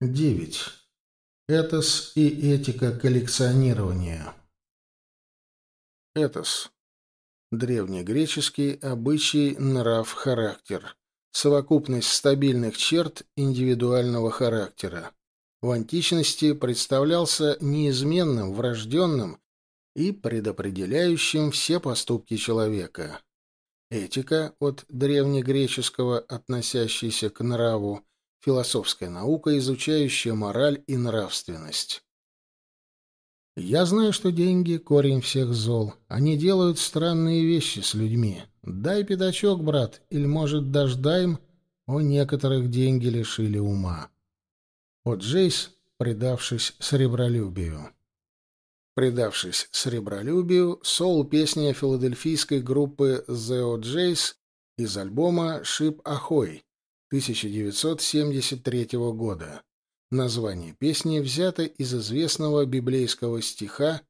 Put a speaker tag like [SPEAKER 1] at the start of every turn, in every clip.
[SPEAKER 1] 9. Этос и этика коллекционирования. Этос. Древнегреческий обычай, нрав, характер. Совокупность стабильных черт индивидуального характера. В античности представлялся неизменным, врожденным и предопределяющим все поступки человека. Этика от древнегреческого, относящаяся к нраву, Философская наука, изучающая мораль и нравственность. Я знаю, что деньги — корень всех зол. Они делают странные вещи с людьми. Дай пятачок, брат, или, может, дождаем? О некоторых деньги лишили ума. О Джейс, предавшись сребролюбию. Предавшись сребролюбию, соул песня филадельфийской группы The O'Jays из альбома «Шип Ахой», 1973 года. Название песни взято из известного библейского стиха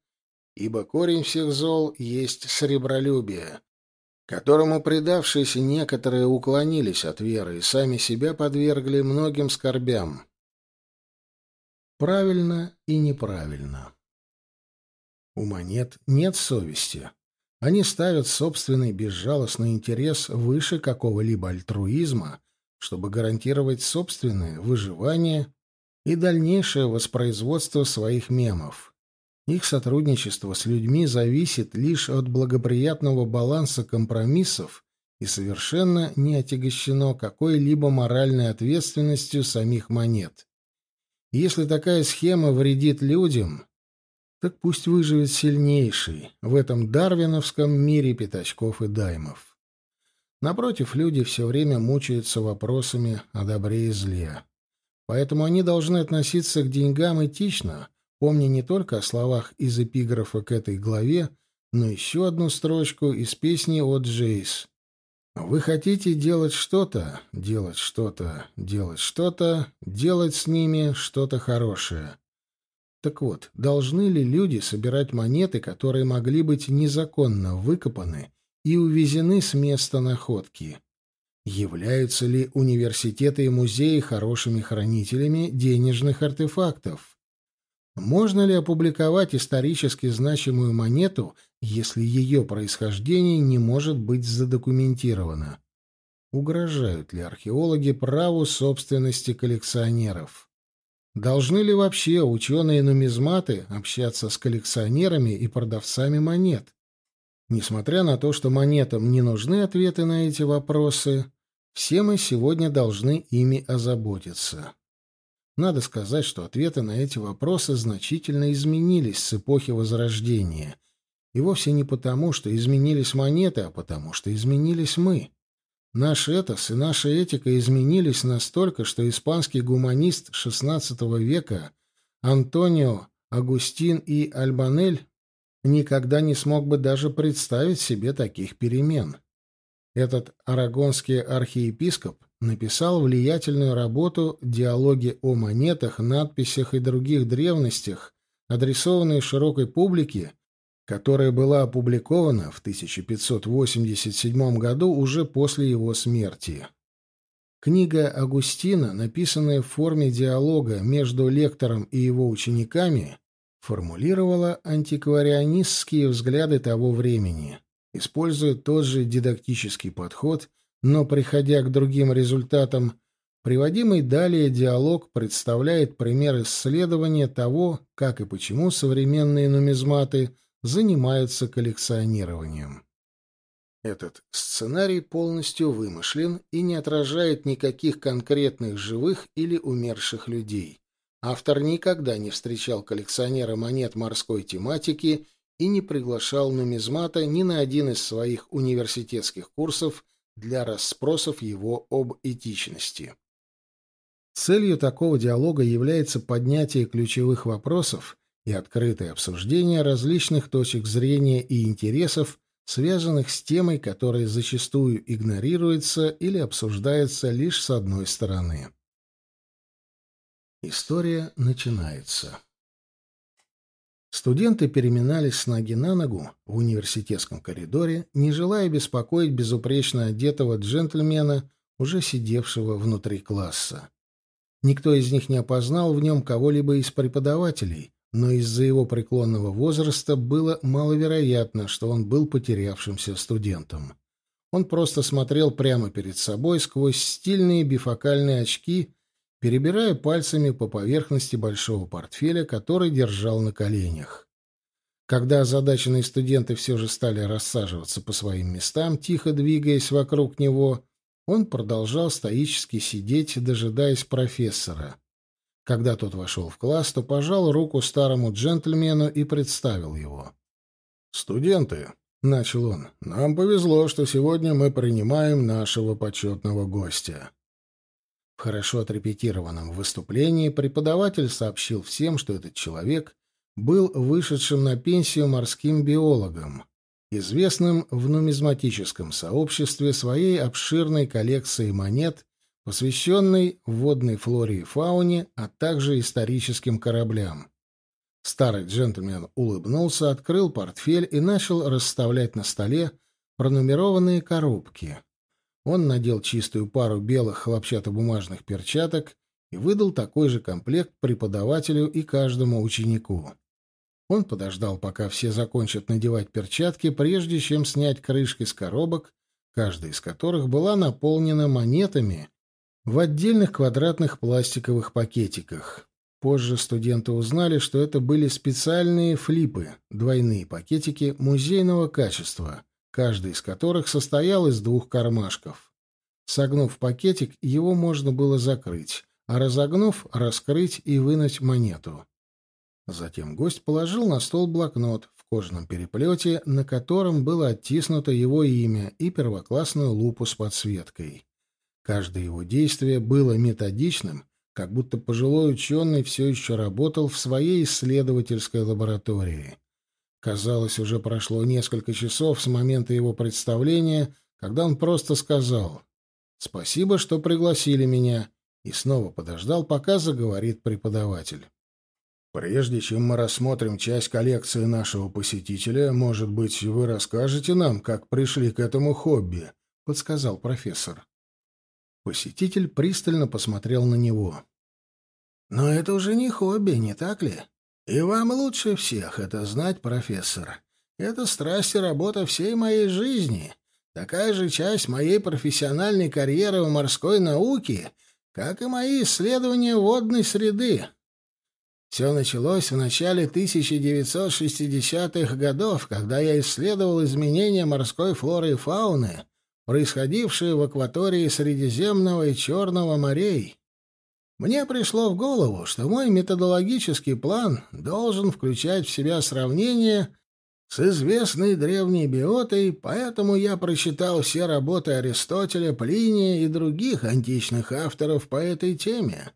[SPEAKER 1] «Ибо корень всех зол есть сребролюбие», которому предавшиеся некоторые уклонились от веры и сами себя подвергли многим скорбям. Правильно и неправильно. У монет нет совести. Они ставят собственный безжалостный интерес выше какого-либо альтруизма чтобы гарантировать собственное выживание и дальнейшее воспроизводство своих мемов. Их сотрудничество с людьми зависит лишь от благоприятного баланса компромиссов и совершенно не отягощено какой-либо моральной ответственностью самих монет. Если такая схема вредит людям, так пусть выживет сильнейший в этом дарвиновском мире пятачков и даймов. Напротив, люди все время мучаются вопросами о добре и зле. Поэтому они должны относиться к деньгам этично, помня не только о словах из эпиграфа к этой главе, но еще одну строчку из песни от Джейс. «Вы хотите делать что-то, делать что-то, делать что-то, делать с ними что-то хорошее». Так вот, должны ли люди собирать монеты, которые могли быть незаконно выкопаны и увезены с места находки. Являются ли университеты и музеи хорошими хранителями денежных артефактов? Можно ли опубликовать исторически значимую монету, если ее происхождение не может быть задокументировано? Угрожают ли археологи праву собственности коллекционеров? Должны ли вообще ученые-нумизматы общаться с коллекционерами и продавцами монет? Несмотря на то, что монетам не нужны ответы на эти вопросы, все мы сегодня должны ими озаботиться. Надо сказать, что ответы на эти вопросы значительно изменились с эпохи Возрождения. И вовсе не потому, что изменились монеты, а потому, что изменились мы. Наш этос и наша этика изменились настолько, что испанский гуманист XVI века Антонио Агустин и Альбанель никогда не смог бы даже представить себе таких перемен. Этот арагонский архиепископ написал влиятельную работу «Диалоги о монетах, надписях и других древностях», адресованную широкой публике, которая была опубликована в 1587 году уже после его смерти. Книга Агустина, написанная в форме диалога между лектором и его учениками, формулировала антикварианистские взгляды того времени, используя тот же дидактический подход, но приходя к другим результатам, приводимый далее диалог представляет пример исследования того, как и почему современные нумизматы занимаются коллекционированием. Этот сценарий полностью вымышлен и не отражает никаких конкретных живых или умерших людей. Автор никогда не встречал коллекционера монет морской тематики и не приглашал нумизмата ни на один из своих университетских курсов для расспросов его об этичности. Целью такого диалога является поднятие ключевых вопросов и открытое обсуждение различных точек зрения и интересов, связанных с темой, которая зачастую игнорируется или обсуждается лишь с одной стороны. История начинается. Студенты переминались с ноги на ногу в университетском коридоре, не желая беспокоить безупречно одетого джентльмена, уже сидевшего внутри класса. Никто из них не опознал в нем кого-либо из преподавателей, но из-за его преклонного возраста было маловероятно, что он был потерявшимся студентом. Он просто смотрел прямо перед собой сквозь стильные бифокальные очки, перебирая пальцами по поверхности большого портфеля, который держал на коленях. Когда озадаченные студенты все же стали рассаживаться по своим местам, тихо двигаясь вокруг него, он продолжал стоически сидеть, дожидаясь профессора. Когда тот вошел в класс, то пожал руку старому джентльмену и представил его. «Студенты», — начал он, — «нам повезло, что сегодня мы принимаем нашего почетного гостя». В хорошо отрепетированном выступлении преподаватель сообщил всем, что этот человек был вышедшим на пенсию морским биологом, известным в нумизматическом сообществе своей обширной коллекцией монет, посвященной водной флоре и фауне, а также историческим кораблям. Старый джентльмен улыбнулся, открыл портфель и начал расставлять на столе пронумерованные коробки. Он надел чистую пару белых хлопчатобумажных перчаток и выдал такой же комплект преподавателю и каждому ученику. Он подождал, пока все закончат надевать перчатки, прежде чем снять крышки с коробок, каждая из которых была наполнена монетами в отдельных квадратных пластиковых пакетиках. Позже студенты узнали, что это были специальные флипы, двойные пакетики музейного качества, каждый из которых состоял из двух кармашков. Согнув пакетик, его можно было закрыть, а разогнув — раскрыть и вынуть монету. Затем гость положил на стол блокнот в кожаном переплете, на котором было оттиснуто его имя и первоклассную лупу с подсветкой. Каждое его действие было методичным, как будто пожилой ученый все еще работал в своей исследовательской лаборатории. Казалось, уже прошло несколько часов с момента его представления, когда он просто сказал «Спасибо, что пригласили меня», и снова подождал, пока заговорит преподаватель. Прежде чем мы рассмотрим часть коллекции нашего посетителя, может быть, вы расскажете нам, как пришли к этому хобби, подсказал профессор. Посетитель пристально посмотрел на него. Но это уже не хобби, не так ли? И вам лучше всех это знать, профессор. Это страсть и работа всей моей жизни, такая же часть моей профессиональной карьеры в морской науке, как и мои исследования водной среды. Все началось в начале 1960-х годов, когда я исследовал изменения морской флоры и фауны, происходившие в акватории Средиземного и Черного морей. Мне пришло в голову, что мой методологический план должен включать в себя сравнение с известной древней биотой, поэтому я прочитал все работы Аристотеля, Плиния и других античных авторов по этой теме.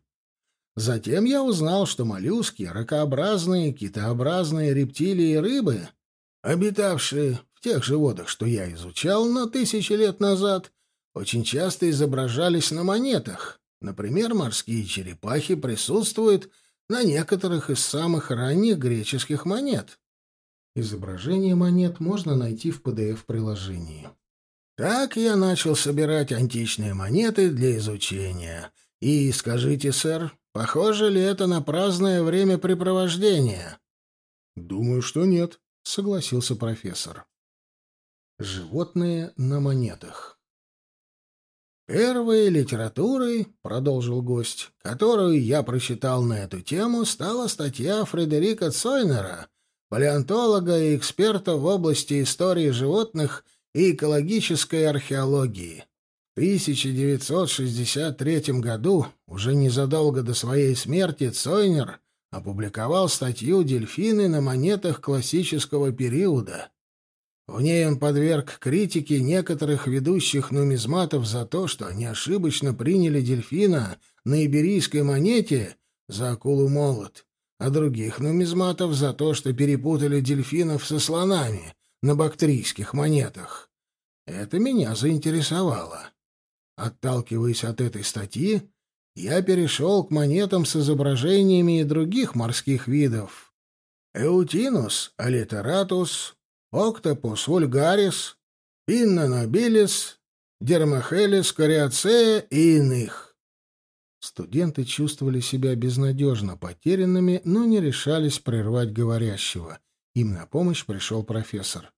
[SPEAKER 1] Затем я узнал, что моллюски, ракообразные, китообразные рептилии и рыбы, обитавшие в тех же водах, что я изучал, но тысячи лет назад, очень часто изображались на монетах. Например, морские черепахи присутствуют на некоторых из самых ранних греческих монет. Изображение монет можно найти в PDF-приложении. Так я начал собирать античные монеты для изучения. И скажите, сэр, Похоже ли это на праздное времяпрепровождение? Думаю, что нет, согласился профессор. Животные на монетах. Первой литературой, продолжил гость, которую я прочитал на эту тему, стала статья Фредерика Цойнера, палеонтолога и эксперта в области истории животных и экологической археологии. 1963 году, уже незадолго до своей смерти, Цойнер опубликовал статью «Дельфины на монетах классического периода». В ней он подверг критике некоторых ведущих нумизматов за то, что они ошибочно приняли дельфина на иберийской монете за акулу-молот, а других нумизматов за то, что перепутали дельфинов со слонами на бактрийских монетах. Это меня заинтересовало. Отталкиваясь от этой статьи, я перешел к монетам с изображениями и других морских видов. Эутинус алитератус, Октопус вульгарис, Пинна нобилис, Дермахелис кориацея и иных. Студенты чувствовали себя безнадежно потерянными, но не решались прервать говорящего. Им на помощь пришел профессор.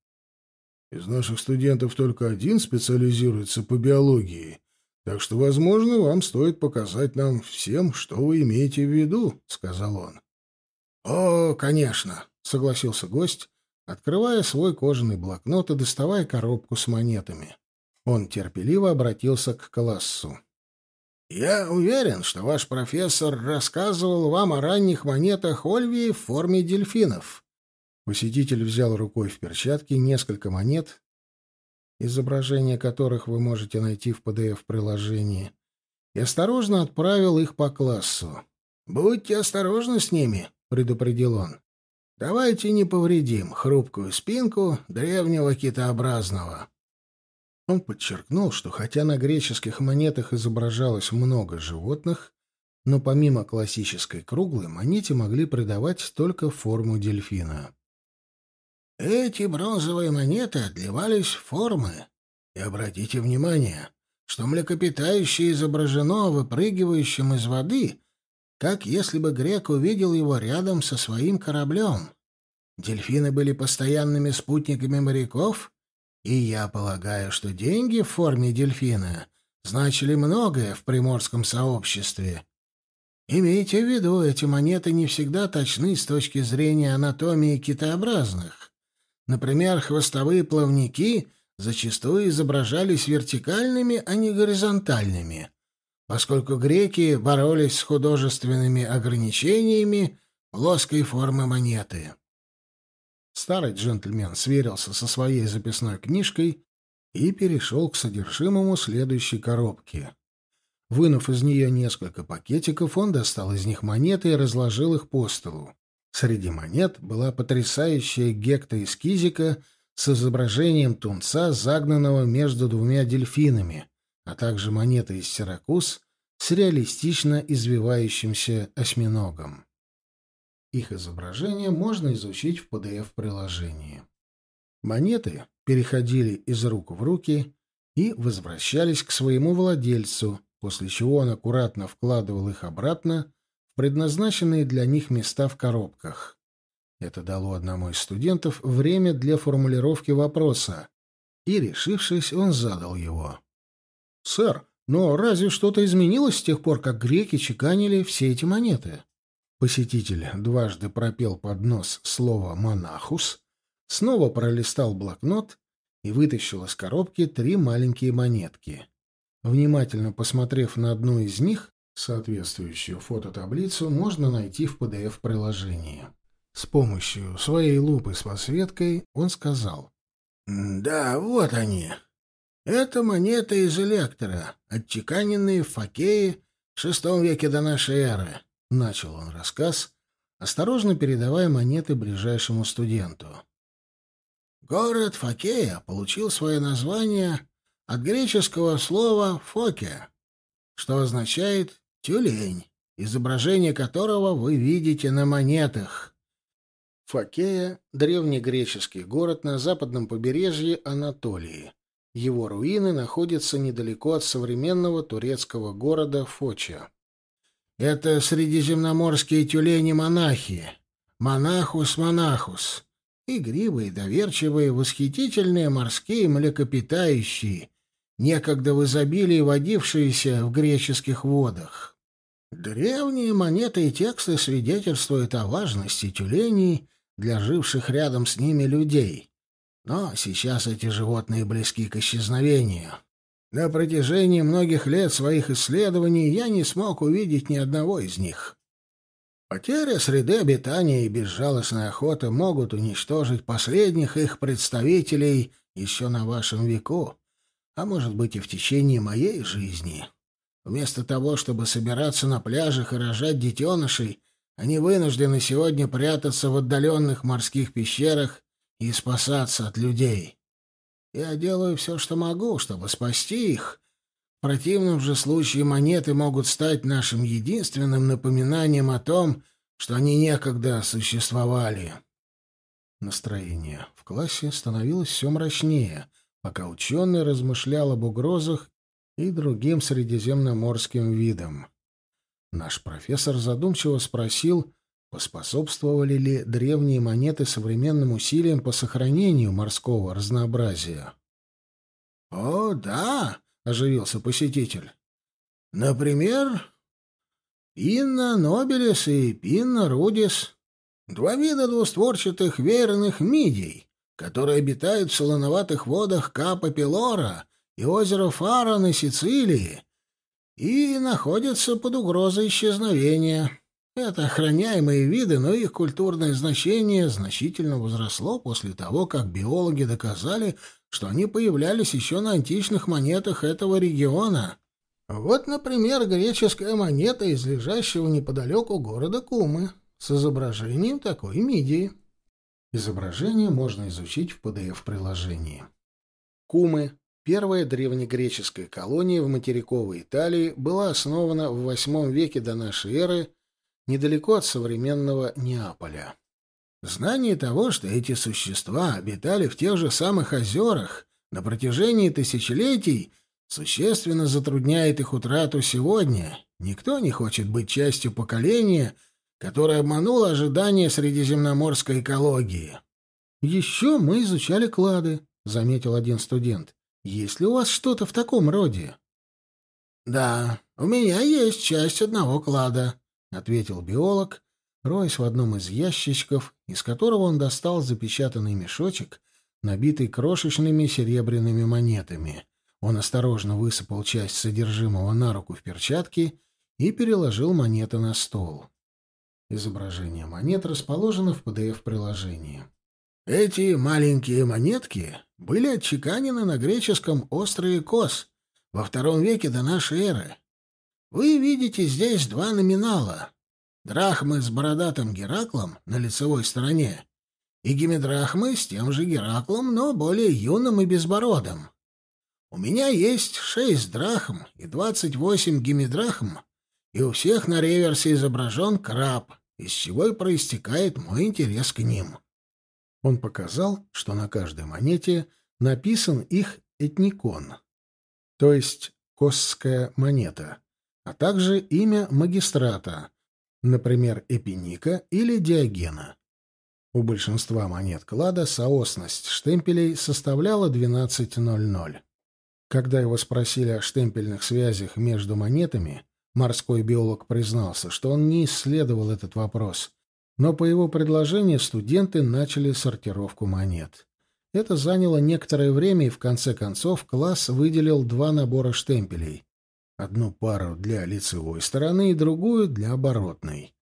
[SPEAKER 1] «Из наших студентов только один специализируется по биологии, так что, возможно, вам стоит показать нам всем, что вы имеете в виду», — сказал он. «О, конечно», — согласился гость, открывая свой кожаный блокнот и доставая коробку с монетами. Он терпеливо обратился к классу. «Я уверен, что ваш профессор рассказывал вам о ранних монетах Ольвии в форме дельфинов». Посетитель взял рукой в перчатке несколько монет, изображения которых вы можете найти в PDF-приложении, и осторожно отправил их по классу. «Будьте осторожны с ними», — предупредил он. «Давайте не повредим хрупкую спинку древнего китообразного». Он подчеркнул, что хотя на греческих монетах изображалось много животных, но помимо классической круглой монете могли придавать только форму дельфина. Эти бронзовые монеты отливались формы. И обратите внимание, что млекопитающее изображено выпрыгивающим из воды, как если бы грек увидел его рядом со своим кораблем. Дельфины были постоянными спутниками моряков и я полагаю, что деньги в форме дельфина значили многое в приморском сообществе. Имейте в виду, эти монеты не всегда точны с точки зрения анатомии китообразных. Например, хвостовые плавники зачастую изображались вертикальными, а не горизонтальными, поскольку греки боролись с художественными ограничениями плоской формы монеты. Старый джентльмен сверился со своей записной книжкой и перешел к содержимому следующей коробки. Вынув из нее несколько пакетиков, он достал из них монеты и разложил их по столу. Среди монет была потрясающая гекта из кизика с изображением тунца, загнанного между двумя дельфинами, а также монета из Сиракуз с реалистично извивающимся осьминогом. Их изображение можно изучить в PDF-приложении. Монеты переходили из рук в руки и возвращались к своему владельцу, после чего он аккуратно вкладывал их обратно в предназначенные для них места в коробках. Это дало одному из студентов время для формулировки вопроса, и, решившись, он задал его. «Сэр, но разве что-то изменилось с тех пор, как греки чеканили все эти монеты?» Посетитель дважды пропел под нос слово «монахус», снова пролистал блокнот и вытащил из коробки три маленькие монетки. Внимательно посмотрев на одну из них, соответствующую фототаблицу можно найти в PDF-приложении. С помощью своей лупы с подсветкой он сказал. «Да, вот они. Это монеты из электора, отчеканенные в Фокее в VI веке до нашей эры. — начал он рассказ, осторожно передавая монеты ближайшему студенту. Город Фокея получил свое название от греческого слова «фоке», что означает «тюлень», изображение которого вы видите на монетах. Фокея — древнегреческий город на западном побережье Анатолии. Его руины находятся недалеко от современного турецкого города Фоча. Это средиземноморские тюлени-монахи. Монахус-монахус. Игривые, доверчивые, восхитительные морские млекопитающие, некогда в изобилии водившиеся в греческих водах. Древние монеты и тексты свидетельствуют о важности тюленей для живших рядом с ними людей. Но сейчас эти животные близки к исчезновению. На протяжении многих лет своих исследований я не смог увидеть ни одного из них. Потеря среды обитания и безжалостная охота могут уничтожить последних их представителей еще на вашем веку, а может быть и в течение моей жизни. Вместо того, чтобы собираться на пляжах и рожать детенышей, они вынуждены сегодня прятаться в отдаленных морских пещерах и спасаться от людей. Я делаю все, что могу, чтобы спасти их. В противном же случае монеты могут стать нашим единственным напоминанием о том, что они некогда существовали. Настроение в классе становилось все мрачнее, пока ученый размышлял об угрозах и другим средиземноморским видам. Наш профессор задумчиво спросил, поспособствовали ли древние монеты современным усилиям по сохранению морского разнообразия.
[SPEAKER 2] «О, да!» — оживился посетитель. «Например, Пинна нобилис и Пинна рудис — два вида двустворчатых веерных мидий, которые обитают в солоноватых водах Капа Пилора и озера Фара на Сицилии и находятся под угрозой исчезновения». Это охраняемые виды, но их культурное значение значительно возросло после того, как биологи доказали, что они появлялись еще на античных монетах этого региона. Вот, например, греческая монета из лежащего неподалеку города Кумы с изображением такой мидии.
[SPEAKER 1] Изображение можно изучить в PDF-приложении. Кумы, первая древнегреческая колония в материковой Италии, была основана в VIII веке до нашей эры недалеко от современного Неаполя.
[SPEAKER 2] Знание того, что эти существа обитали в тех же самых озерах на протяжении тысячелетий, существенно затрудняет их утрату сегодня. Никто не хочет быть частью поколения, которое обмануло ожидания средиземноморской экологии.
[SPEAKER 1] «Еще мы изучали клады», — заметил один студент. «Есть ли у вас что-то в таком роде?»
[SPEAKER 2] «Да, у меня есть часть одного клада», ответил биолог, роясь в одном из ящичков, из которого он достал запечатанный мешочек, набитый крошечными серебряными монетами. Он осторожно высыпал часть содержимого на руку в перчатки и переложил монеты на стол. Изображение монет расположено в PDF-приложении. Эти маленькие монетки были отчеканены на греческом острове Кос во втором веке до нашей эры. Вы видите здесь два номинала. Драхмы с бородатым Гераклом на лицевой стороне и гемидрахмы с тем же Гераклом, но более юным и безбородым. У меня есть шесть драхм и двадцать восемь гемидрахм, и у всех на реверсе изображен краб, из чего и проистекает мой интерес к ним.
[SPEAKER 1] Он показал, что на каждой монете написан их этникон, то есть косская монета а также имя магистрата, например, Эпиника или Диогена. У большинства монет клада соосность штемпелей составляла 12.00. Когда его спросили о штемпельных связях между монетами, морской биолог признался, что он не исследовал этот вопрос, но по его предложению студенты начали сортировку монет. Это заняло некоторое время, и в конце концов класс выделил два набора штемпелей Одну пару для лицевой стороны и другую для оборотной.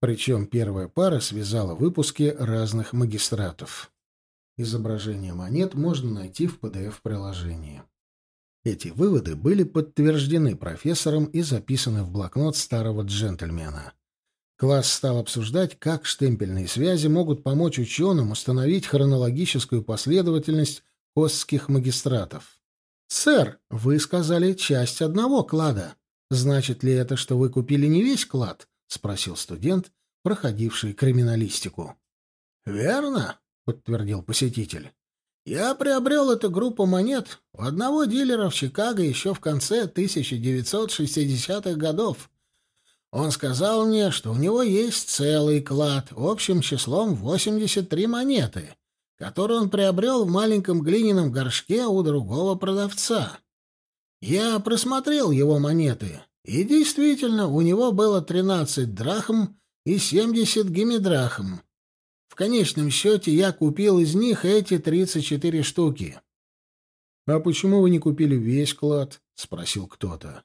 [SPEAKER 1] Причем первая пара связала выпуски разных магистратов. Изображение монет можно найти в PDF-приложении. Эти выводы были подтверждены профессором и записаны в блокнот старого джентльмена. Класс стал обсуждать, как штемпельные связи могут помочь ученым установить хронологическую последовательность костских магистратов. «Сэр, вы сказали часть одного клада. Значит ли это, что вы купили не весь клад?» — спросил студент, проходивший криминалистику.
[SPEAKER 2] «Верно», — подтвердил посетитель. «Я приобрел эту группу монет у одного дилера в Чикаго еще в конце 1960-х годов. Он сказал мне, что у него есть целый клад общим числом 83 монеты» который он приобрел в маленьком глиняном горшке у другого продавца. Я просмотрел его монеты, и действительно, у него было 13 драхм и 70 гемидрахм. В конечном счете я купил из них эти 34 штуки.
[SPEAKER 1] — А почему вы не купили весь клад? — спросил кто-то.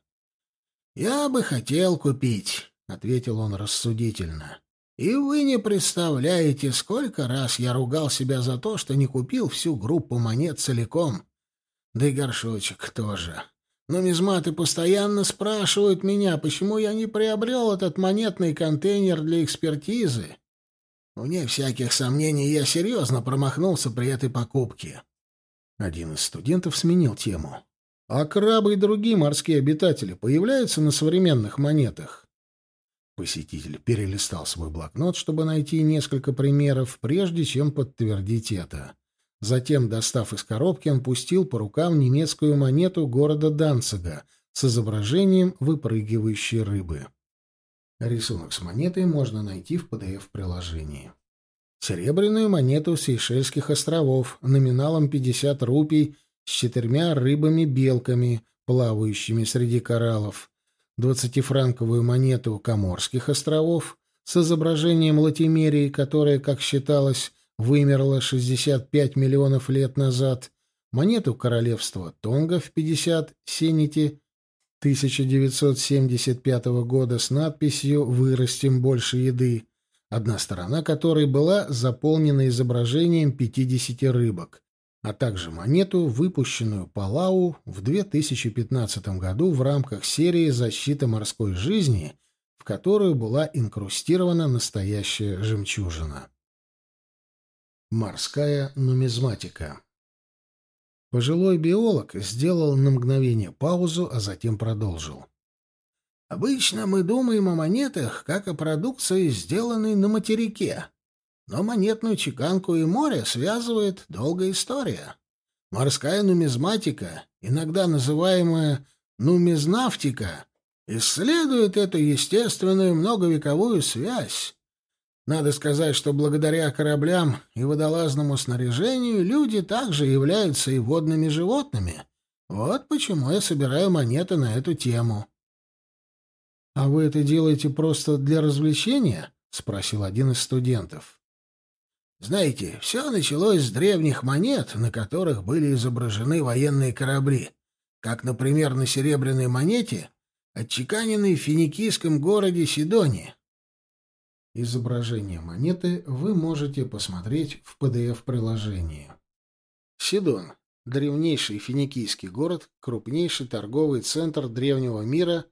[SPEAKER 2] — Я бы хотел купить, — ответил он рассудительно. И вы не представляете, сколько раз я ругал себя за то, что не купил всю группу монет целиком. Да и горшочек тоже. Но мизматы постоянно спрашивают меня, почему я не приобрел этот монетный контейнер для экспертизы. Вне всяких сомнений, я серьезно промахнулся при этой покупке.
[SPEAKER 1] Один из студентов сменил тему. А крабы и другие морские обитатели появляются на современных монетах? Посетитель перелистал свой блокнот, чтобы найти несколько примеров, прежде чем подтвердить это. Затем, достав из коробки, он пустил по рукам немецкую монету города Данцига с изображением выпрыгивающей рыбы. Рисунок с монетой можно найти в PDF-приложении. Серебряную монету Сейшельских островов номиналом 50 рупий с четырьмя рыбами-белками, плавающими среди кораллов, двадцатифранковую монету Коморских островов с изображением латимерии, которая, как считалось, вымерла 65 миллионов лет назад, монету королевства Тонга в 50 сенити 1975 года с надписью «Вырастим больше еды», одна сторона которой была заполнена изображением 50 рыбок, а также монету, выпущенную Палау в 2015 году в рамках серии «Защита морской жизни», в которую была инкрустирована настоящая жемчужина. Морская нумизматика Пожилой биолог сделал на мгновение паузу, а затем продолжил. «Обычно мы думаем о монетах как о продукции, сделанной на материке. Но монетную чеканку и море связывает долгая история. Морская нумизматика, иногда называемая нумизнавтика, исследует эту естественную многовековую связь. Надо сказать, что благодаря кораблям и водолазному снаряжению люди также являются и водными животными. Вот почему я собираю монеты на эту тему. — А вы это делаете просто для развлечения? — спросил один из студентов. — Знаете, все началось с древних монет, на которых были изображены военные корабли, как, например, на серебряной монете, отчеканенной в финикийском городе Сидоне. Изображение монеты вы можете посмотреть в PDF-приложении. Сидон — древнейший финикийский город, крупнейший торговый центр древнего мира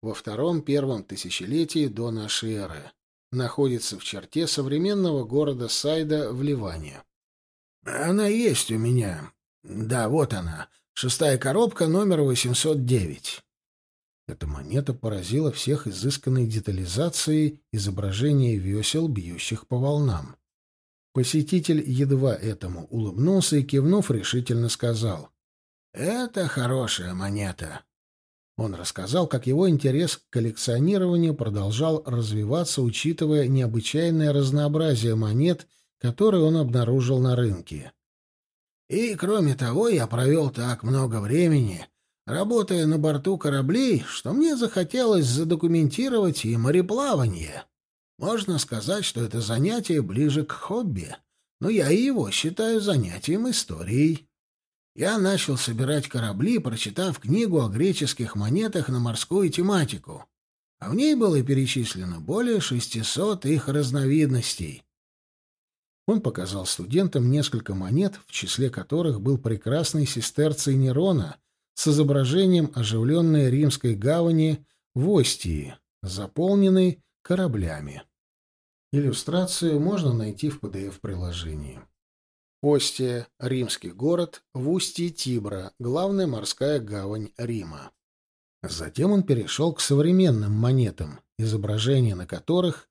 [SPEAKER 1] во втором-первом тысячелетии до нашей эры. Находится в черте современного города Сайда в Ливане. «Она есть у меня. Да, вот она. Шестая коробка, номер 809. Эта монета поразила всех изысканной детализацией изображения весел, бьющих по волнам. Посетитель едва этому улыбнулся и, кивнув, решительно сказал. «Это хорошая монета». Он рассказал, как его интерес к коллекционированию продолжал развиваться, учитывая необычайное разнообразие монет, которые он обнаружил на рынке. «И, кроме того, я провел так много времени, работая на борту кораблей, что мне захотелось задокументировать и мореплавание. Можно сказать, что это занятие ближе к хобби, но я и его считаю занятием историей. Я начал собирать корабли, прочитав книгу о греческих монетах на морскую тематику, а в ней было перечислено более 600 их разновидностей. Он показал студентам несколько монет, в числе которых был прекрасный сестерций Нерона с изображением оживленной римской гавани в Остии, заполненной кораблями. Иллюстрацию можно найти в PDF-приложении. Остия — римский город в устье Тибра, главная морская гавань Рима. Затем он перешел к современным монетам, изображения на которых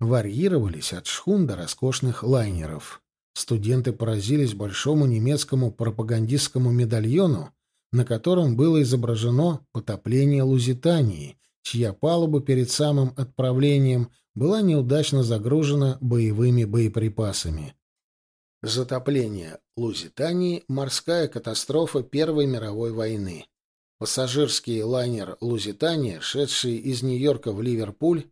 [SPEAKER 1] варьировались от шхун до роскошных лайнеров. Студенты поразились большому немецкому пропагандистскому медальону, на котором было изображено потопление Лузитании, чья палуба перед самым отправлением была неудачно загружена боевыми боеприпасами. Затопление Лузитании – морская катастрофа Первой мировой войны. Пассажирский лайнер «Лузитания», шедший из Нью-Йорка в Ливерпуль,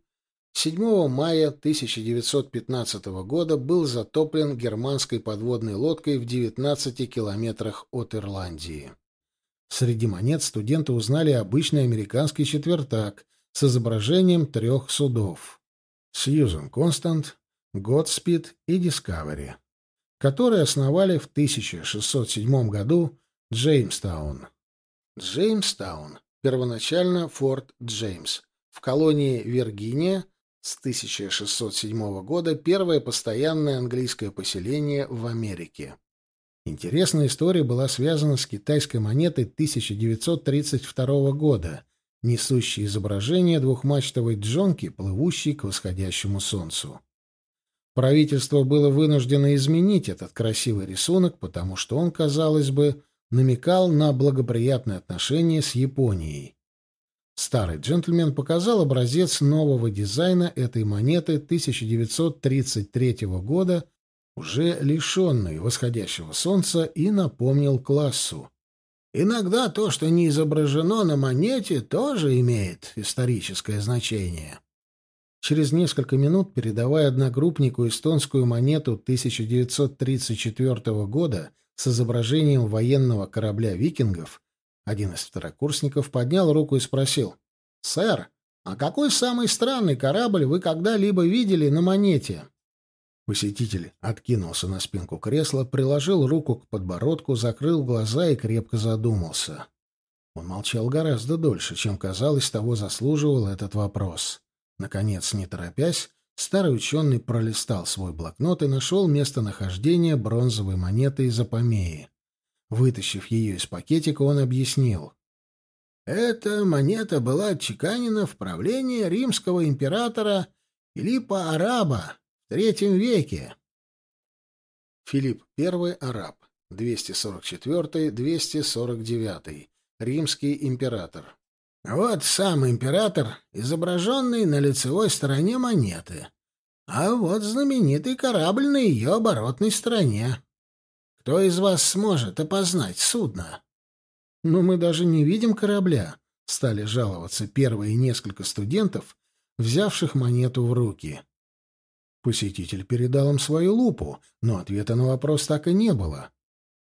[SPEAKER 1] 7 мая 1915 года был затоплен германской подводной лодкой в 19 километрах от Ирландии. Среди монет студенты узнали обычный американский четвертак с изображением трех судов — Сьюзен Констант, Годспид и Дискавери, которые основали в 1607 году Джеймстаун. Джеймстаун, первоначально Форт Джеймс, в колонии Виргиния с 1607 года первое постоянное английское поселение в Америке. Интересная история была связана с китайской монетой 1932 года, несущей изображение двухмачтовой джонки, плывущей к восходящему солнцу. Правительство было вынуждено изменить этот красивый рисунок, потому что он, казалось бы, намекал на благоприятные отношения с Японией. Старый джентльмен показал образец нового дизайна этой монеты 1933 года, уже лишенной восходящего солнца, и напомнил классу. Иногда то, что не изображено на монете, тоже имеет историческое значение. Через несколько минут, передавая одногруппнику эстонскую монету 1934 года с изображением военного корабля викингов, один из второкурсников поднял руку и спросил. «Сэр, а какой самый странный корабль вы когда-либо видели на монете?» Посетитель откинулся на спинку кресла, приложил руку к подбородку, закрыл глаза и крепко задумался. Он молчал гораздо дольше, чем, казалось, того заслуживал этот вопрос. Наконец, не торопясь, старый ученый пролистал свой блокнот и нашел местонахождение бронзовой монеты из Апомеи. Вытащив ее из пакетика, он объяснил. «Эта монета была отчеканена в правлении римского императора Филиппа Араба в третьем веке». Филипп I араб, 244-249, римский император. Вот сам император, изображенный на лицевой стороне монеты, а вот знаменитый корабль на ее оборотной стороне. Кто из вас сможет опознать судно? Но мы даже не видим корабля, стали жаловаться первые несколько студентов, взявших монету в руки. Посетитель передал им свою лупу, но ответа на вопрос так и не было.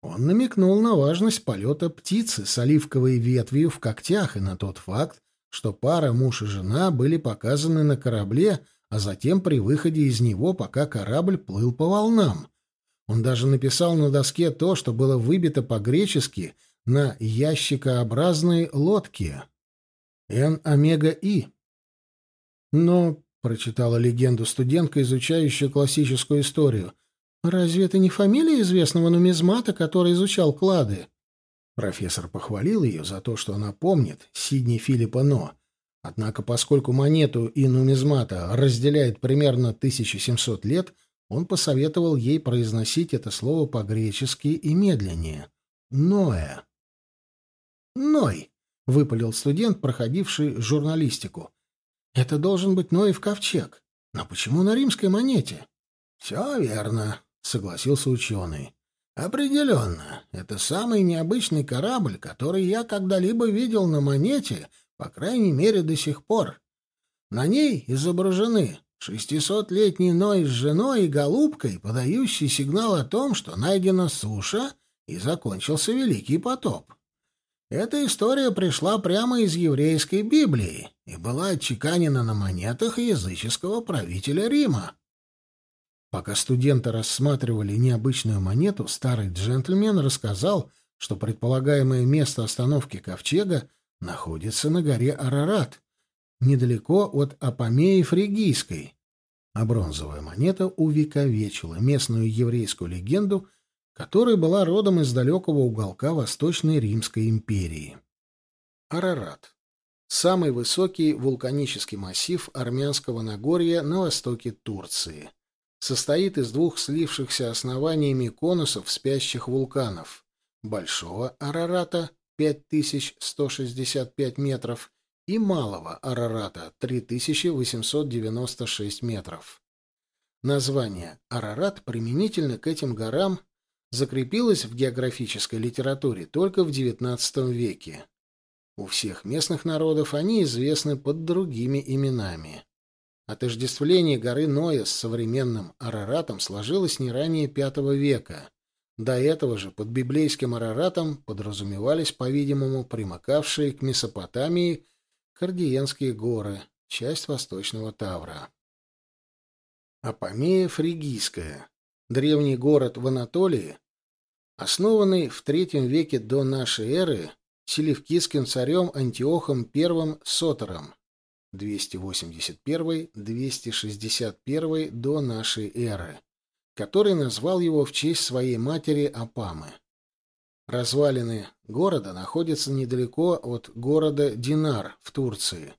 [SPEAKER 1] Он намекнул на важность полета птицы с оливковой ветвью в когтях и на тот факт, что пара муж и жена были показаны на корабле, а затем при выходе из него, пока корабль плыл по волнам. Он даже написал на доске то, что было выбито по-гречески на ящикообразной лодке. «Н омега И». Но, прочитала легенду студентка, изучающая классическую историю, разве это не фамилия известного нумизмата, который изучал клады? Профессор похвалил ее за то, что она помнит Сидни Филиппа Но. Однако, поскольку монету и нумизмата разделяет примерно 1700 лет, он посоветовал ей произносить это слово по-гречески и медленнее. «Ноэ». «Ной», — выпалил студент, проходивший журналистику. «Это должен быть Ноев ковчег. Но почему на римской монете?» «Все верно», — согласился ученый. «Определенно, это самый необычный корабль, который я когда-либо видел на монете, по крайней мере, до сих пор. На ней изображены Шестисотлетний Ной с женой и голубкой, подающий сигнал о том, что найдена суша и закончился Великий потоп. Эта история пришла прямо из еврейской Библии и была отчеканена на монетах языческого правителя Рима. Пока студенты рассматривали необычную монету, старый джентльмен рассказал, что предполагаемое место остановки ковчега находится на горе Арарат, недалеко от Апомеи Фригийской, а бронзовая монета увековечила местную еврейскую легенду, которая была родом из далекого уголка Восточной Римской империи. Арарат. Самый высокий вулканический массив армянского Нагорья на востоке Турции. Состоит из двух слившихся основаниями конусов спящих вулканов. Большого Арарата 5165 метров и Малого Арарата 3896 метров. Название Арарат применительно к этим горам закрепилось в географической литературе только в XIX веке. У всех местных народов они известны под другими именами. Отождествление горы Ноя с современным Араратом сложилось не ранее V века. До этого же под библейским Араратом подразумевались, по-видимому, примыкавшие к Месопотамии Кардиенские горы, часть Восточного Тавра. Апомея Фригийская, древний город в Анатолии, основанный в III веке до нашей эры селевкидским царем Антиохом I Сотером 281-261 до нашей эры, который назвал его в честь своей матери Апамы. Развалины города находятся недалеко от города Динар в Турции.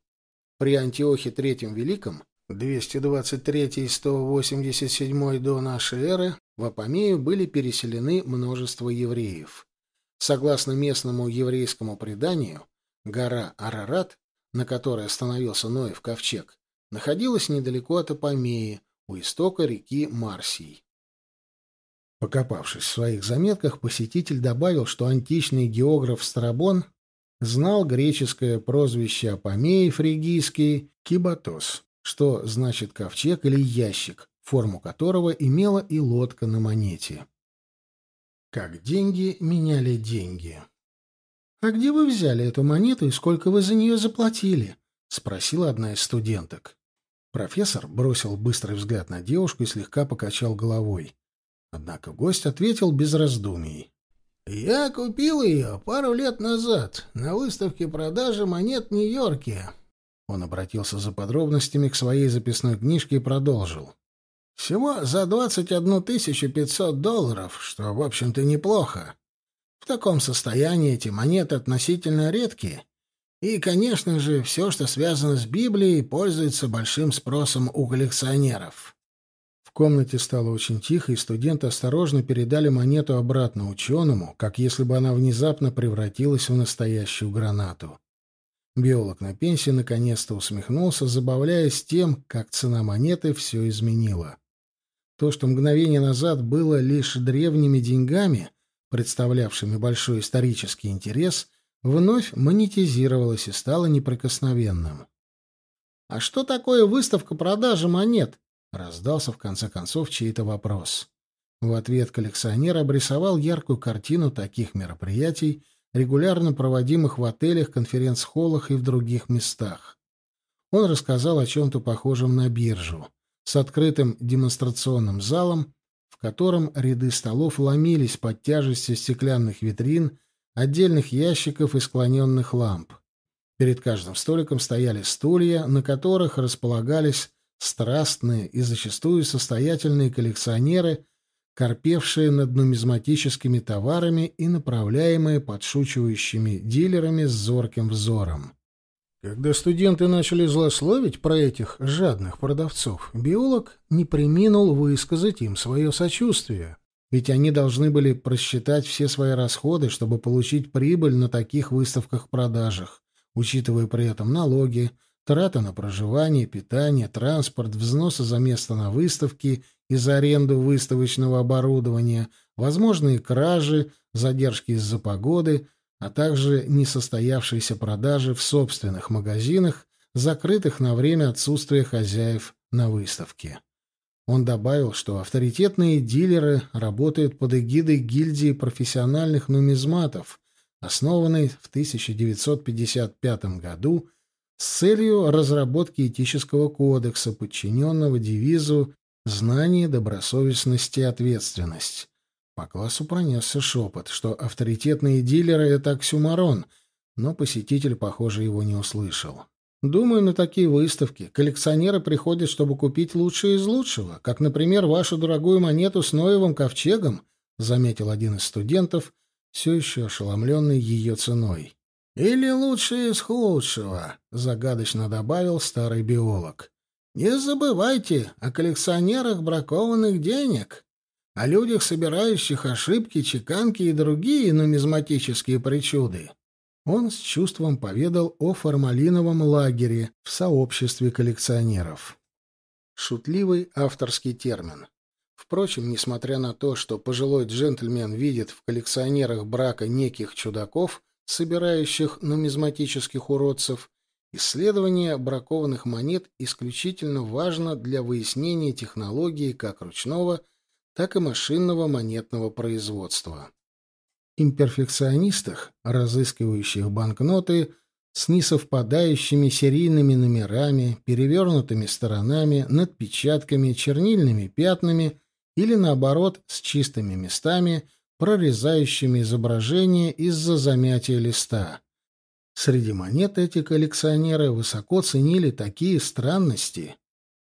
[SPEAKER 1] При Антиохе III Великом 223-187 до нашей эры в Апамею были переселены множество евреев. Согласно местному еврейскому преданию, гора Арарат на которой остановился Ноев ковчег, находилась недалеко от Апомеи, у истока реки Марсий. Покопавшись в своих заметках, посетитель добавил, что античный географ Страбон знал греческое прозвище Апомеи фригийский «кибатос», что значит ковчег или ящик, форму которого имела и лодка на монете. Как деньги меняли деньги. «А где вы взяли эту монету и сколько вы за нее заплатили?» — спросила одна из студенток. Профессор бросил быстрый взгляд на девушку и слегка покачал головой. Однако гость ответил без раздумий. «Я купил ее пару лет назад на выставке продажи монет в Нью-Йорке». Он обратился за подробностями к своей записной книжке и продолжил. «Всего за двадцать одну тысячу пятьсот долларов, что, в общем-то, неплохо. Таком состоянии эти монеты относительно редкие, и, конечно же, все, что связано с Библией, пользуется большим спросом у коллекционеров. В комнате стало очень тихо, и студенты осторожно передали монету обратно ученому, как если бы она внезапно превратилась в настоящую гранату. Биолог на пенсии наконец-то усмехнулся, забавляясь тем, как цена монеты все изменила. То, что мгновение назад было лишь древними деньгами, представлявшими большой исторический интерес — вновь монетизировалось и стало неприкосновенным. «А что такое выставка продажи монет?» — раздался в конце концов чей-то вопрос. В ответ коллекционер обрисовал яркую картину таких мероприятий, регулярно проводимых в отелях, конференц-холлах и в других местах. Он рассказал о чем-то похожем на биржу, с открытым демонстрационным залом, котором ряды столов ломились под тяжестью стеклянных витрин отдельных ящиков и склоненных ламп. Перед каждым столиком стояли стулья, на которых располагались страстные и зачастую состоятельные коллекционеры, корпевшие над нумизматическими товарами и направляемые подшучивающими дилерами с зорким взором. Когда студенты начали злословить про этих жадных продавцов, биолог не приминул высказать им свое сочувствие. Ведь они должны были просчитать все свои расходы, чтобы получить прибыль на таких выставках-продажах, учитывая при этом налоги, траты на проживание, питание, транспорт, взносы за место на выставке и за аренду выставочного оборудования, возможные кражи, задержки из-за погоды, а также несостоявшиеся продажи в собственных магазинах, закрытых на время отсутствия хозяев на выставке. Он добавил, что авторитетные дилеры работают под эгидой гильдии профессиональных нумизматов, основанной в 1955 году с целью разработки этического кодекса, подчиненного девизу «Знание, добросовестность и ответственность». По классу пронесся шепот, что авторитетные дилеры — это оксюмарон, но посетитель, похоже, его не услышал. Думаю, на такие выставки коллекционеры приходят, чтобы купить лучшее из лучшего, как, например, вашу дорогую монету с Ноевым ковчегом, заметил один из студентов, все еще ошеломленный ее ценой. Или лучшее из худшего, загадочно добавил старый биолог. Не забывайте о коллекционерах бракованных денег, о людях, собирающих ошибки, чеканки и другие нумизматические причуды. Он с чувством поведал о формалиновом лагере в сообществе коллекционеров. Шутливый авторский термин. Впрочем, несмотря на то, что пожилой джентльмен видит в коллекционерах брака неких чудаков, собирающих нумизматических уродцев, исследование бракованных монет исключительно важно для выяснения технологии как ручного, так и машинного монетного производства имперфекционистах, разыскивающих банкноты с несовпадающими серийными номерами, перевернутыми сторонами, надпечатками, чернильными пятнами или, наоборот, с чистыми местами, прорезающими изображение из-за замятия листа. Среди монет эти коллекционеры высоко ценили такие странности,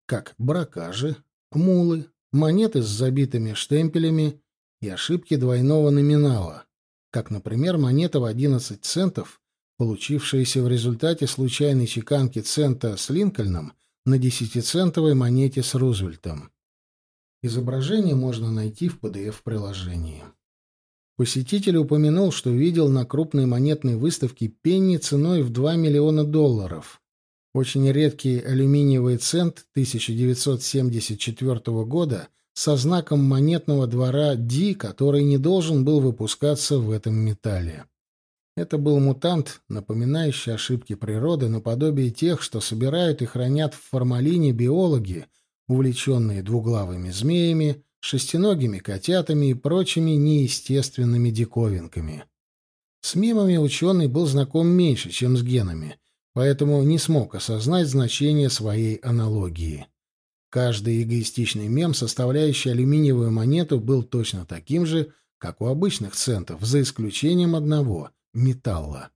[SPEAKER 1] как бракажи, мулы, монеты с забитыми штемпелями и ошибки двойного номинала как, например, монета в 11 центов, получившаяся в результате случайной чеканки цента с Линкольном на 10-центовой монете с Рузвельтом. Изображение можно найти в PDF-приложении. Посетитель упомянул, что видел на крупной монетной выставке пенни ценой в 2 миллиона долларов. Очень редкий алюминиевый цент 1974 года со знаком монетного двора D, который не должен был выпускаться в этом металле. Это был мутант, напоминающий ошибки природы наподобие тех, что собирают и хранят в формалине биологи, увлеченные двуглавыми змеями, шестиногими котятами и прочими неестественными диковинками. С мимами ученый был знаком меньше, чем с генами, поэтому не смог осознать значение своей аналогии. Каждый эгоистичный мем, составляющий алюминиевую монету, был точно таким же, как у обычных центов, за исключением одного — металла.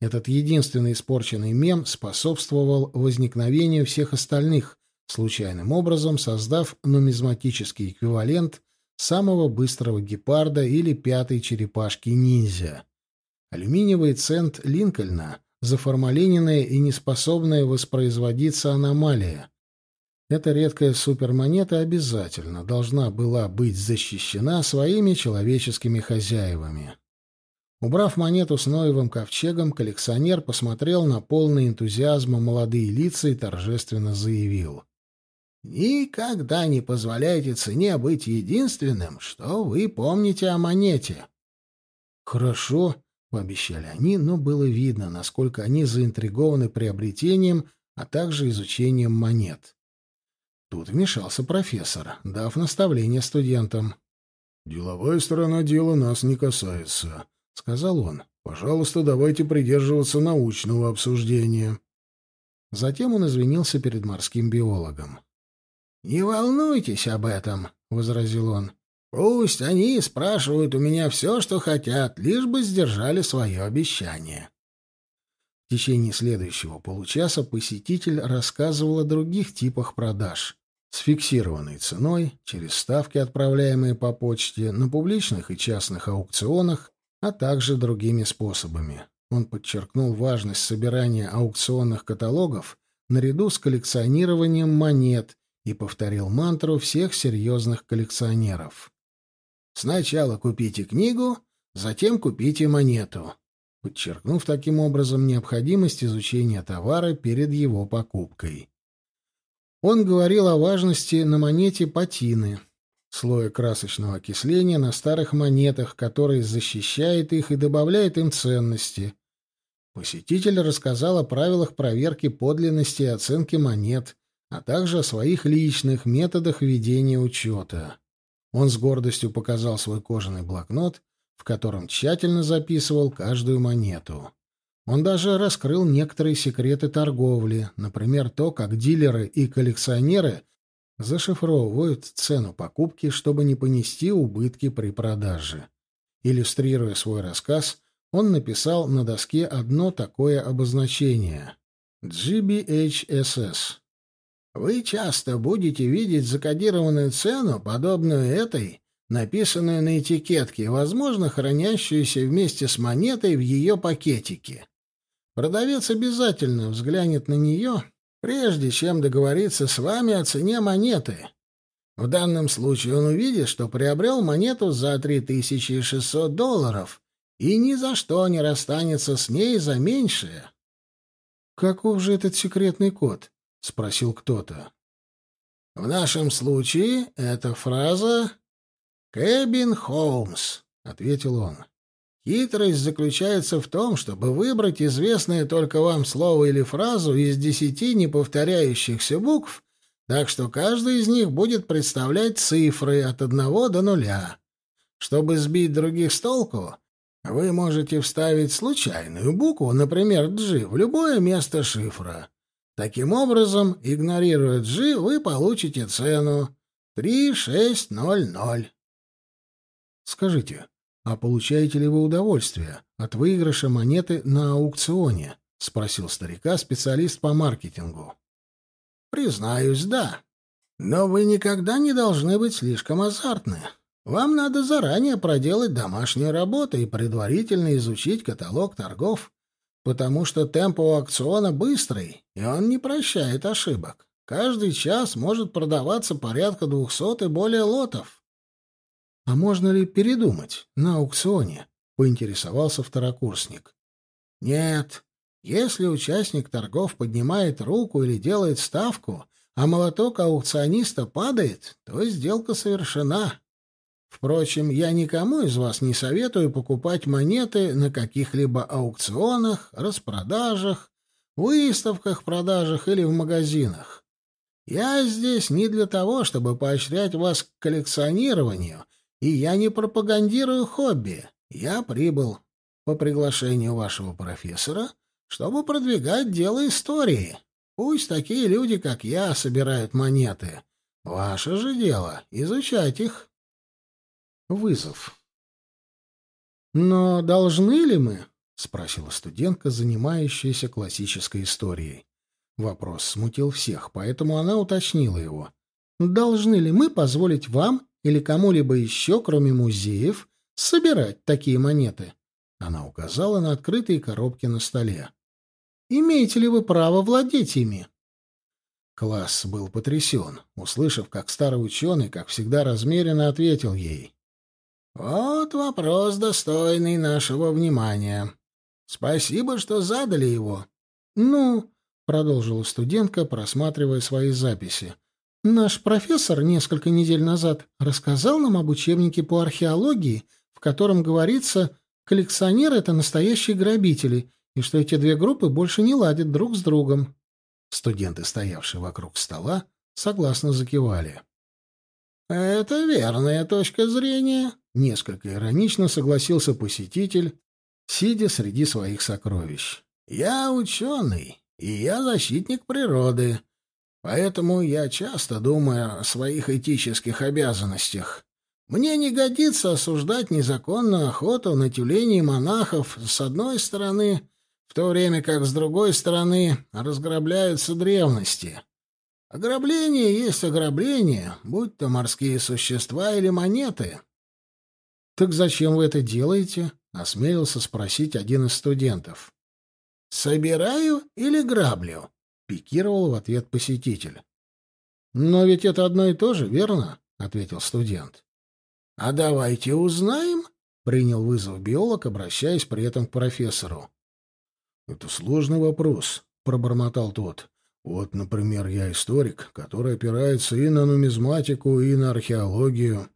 [SPEAKER 1] Этот единственный испорченный мем способствовал возникновению всех остальных, случайным образом создав нумизматический эквивалент самого быстрого гепарда или пятой черепашки-ниндзя. Алюминиевый цент Линкольна — заформалиненная и неспособная воспроизводиться аномалия. Эта редкая супермонета обязательно должна была быть защищена своими человеческими хозяевами. Убрав монету с Ноевым ковчегом, коллекционер посмотрел на полный энтузиазма молодые лица и торжественно заявил. Никогда не позволяйте цене быть единственным, что вы помните о монете. Хорошо, пообещали они, но было видно, насколько они заинтригованы приобретением, а также изучением монет. Тут вмешался профессор, дав наставление студентам. «Деловая сторона дела нас не касается», — сказал он. «Пожалуйста, давайте придерживаться научного обсуждения». Затем он извинился перед морским биологом. «Не волнуйтесь об этом», — возразил он. «Пусть они спрашивают у меня все, что хотят, лишь бы сдержали свое обещание». В течение следующего получаса посетитель рассказывал о других типах продаж. С фиксированной ценой, через ставки, отправляемые по почте, на публичных и частных аукционах, а также другими способами. Он подчеркнул важность собирания аукционных каталогов наряду с коллекционированием монет и повторил мантру всех серьезных коллекционеров. «Сначала купите книгу, затем купите монету», подчеркнув таким образом необходимость изучения товара перед его покупкой. Он говорил о важности на монете патины, слоя красочного окисления на старых монетах, который защищает их и добавляет им ценности. Посетитель рассказал о правилах проверки подлинности и оценки монет, а также о своих личных методах ведения учета. Он с гордостью показал свой кожаный блокнот, в котором тщательно записывал каждую монету. Он даже раскрыл некоторые секреты торговли, например, то, как дилеры и коллекционеры зашифровывают цену покупки, чтобы не понести убытки при продаже. Иллюстрируя свой рассказ, он написал на доске одно такое обозначение — GBHSS вы часто будете видеть закодированную цену, подобную этой, написанную на этикетке, возможно, хранящуюся вместе с монетой в ее пакетике. Продавец обязательно взглянет на нее, прежде чем договориться с вами о цене монеты. В данном случае он увидит, что приобрел монету за 3600 долларов и ни за что не расстанется с ней за меньшее. Каков же этот секретный код? — спросил кто-то. «В нашем случае эта фраза «Кэбин Холмс», — ответил он. «Хитрость заключается в том, чтобы выбрать известное только вам слово или фразу из десяти неповторяющихся букв, так что каждый из них будет представлять цифры от одного до нуля. Чтобы сбить других с толку, вы можете вставить случайную букву, например, «G», в любое место шифра. Таким образом, игнорируя G, вы получите цену 3600. Скажите, а получаете ли вы удовольствие от выигрыша монеты на аукционе? спросил старика специалист по маркетингу. Признаюсь, да. Но вы никогда не должны быть слишком азартны. Вам надо заранее проделать домашнюю работу и предварительно изучить каталог торгов потому что темп у аукциона быстрый, и он не прощает ошибок. Каждый час может продаваться порядка двухсот и более лотов. А можно ли передумать на аукционе? поинтересовался второкурсник.
[SPEAKER 2] Нет. Если участник торгов поднимает руку или делает ставку, а молоток аукциониста падает, то сделка совершена. Впрочем, я никому из вас не советую покупать монеты на каких-либо аукционах, распродажах, выставках, продажах или в магазинах. Я здесь не для того, чтобы поощрять вас к коллекционированию, и я не пропагандирую хобби. Я прибыл по приглашению вашего профессора, чтобы продвигать дело истории. Пусть такие люди, как я, собирают монеты. Ваше же дело — изучать их.
[SPEAKER 1] Вызов. «Но должны ли мы?» — спросила студентка, занимающаяся классической историей. Вопрос смутил всех, поэтому она уточнила его. «Должны ли мы позволить вам или кому-либо еще, кроме музеев, собирать такие монеты?» Она указала на открытые коробки на столе. «Имеете ли вы право владеть ими?» Класс был потрясен, услышав, как старый ученый, как всегда размеренно ответил ей.
[SPEAKER 2] «Вот вопрос, достойный нашего внимания. Спасибо, что задали его».
[SPEAKER 1] «Ну, — продолжила студентка, просматривая свои записи. «Наш профессор несколько недель назад рассказал нам об учебнике по археологии, в котором говорится, коллекционеры — это настоящие грабители, и что эти две группы больше не ладят друг с другом». Студенты, стоявшие вокруг стола, согласно закивали.
[SPEAKER 2] «Это верная точка зрения», — несколько иронично согласился посетитель, сидя среди своих сокровищ. «Я ученый, и я защитник природы, поэтому я часто думаю о своих этических обязанностях. Мне не годится осуждать незаконную охоту на тюленей монахов с одной стороны, в то время как с другой стороны разграбляются древности. Ограбление есть ограбление, будь то морские существа или монеты.
[SPEAKER 1] — Так зачем вы это делаете? — осмелился спросить один из студентов.
[SPEAKER 2] «Собираю или граблю?» — пикировал в ответ посетитель.
[SPEAKER 1] «Но ведь это одно и то же, верно?» — ответил студент.
[SPEAKER 2] «А давайте узнаем», — принял вызов биолог, обращаясь при этом к профессору.
[SPEAKER 3] «Это сложный вопрос», — пробормотал тот. «Вот, например, я историк, который опирается и на нумизматику, и на археологию.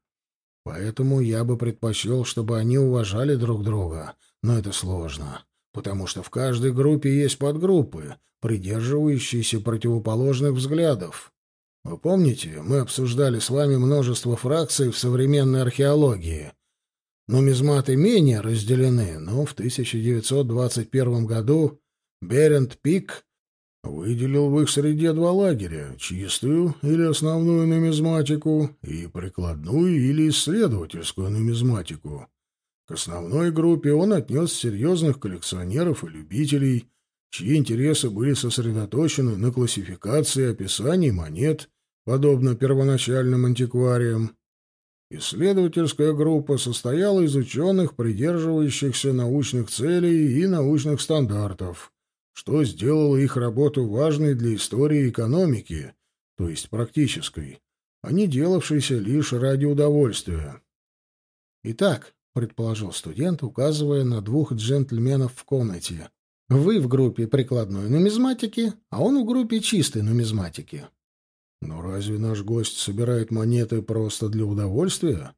[SPEAKER 3] Поэтому я бы предпочел, чтобы они уважали друг друга, но это сложно потому что в каждой группе есть подгруппы, придерживающиеся противоположных взглядов. Вы помните, мы обсуждали с вами множество фракций в современной археологии. Нумизматы менее разделены, но в 1921 году Берент Пик выделил в их среде два лагеря — чистую или основную нумизматику и прикладную или исследовательскую нумизматику. К основной группе он отнес серьезных коллекционеров и любителей, чьи интересы были сосредоточены на классификации и описании монет, подобно первоначальным антиквариям. Исследовательская группа состояла из ученых, придерживающихся научных целей и научных стандартов, что сделало их работу важной для истории экономики, то есть практической, а не делавшейся лишь ради удовольствия.
[SPEAKER 1] Итак, предположил студент, указывая на двух джентльменов в комнате. Вы в группе прикладной нумизматики, а он в группе чистой нумизматики.
[SPEAKER 3] Но разве наш гость собирает монеты просто для удовольствия?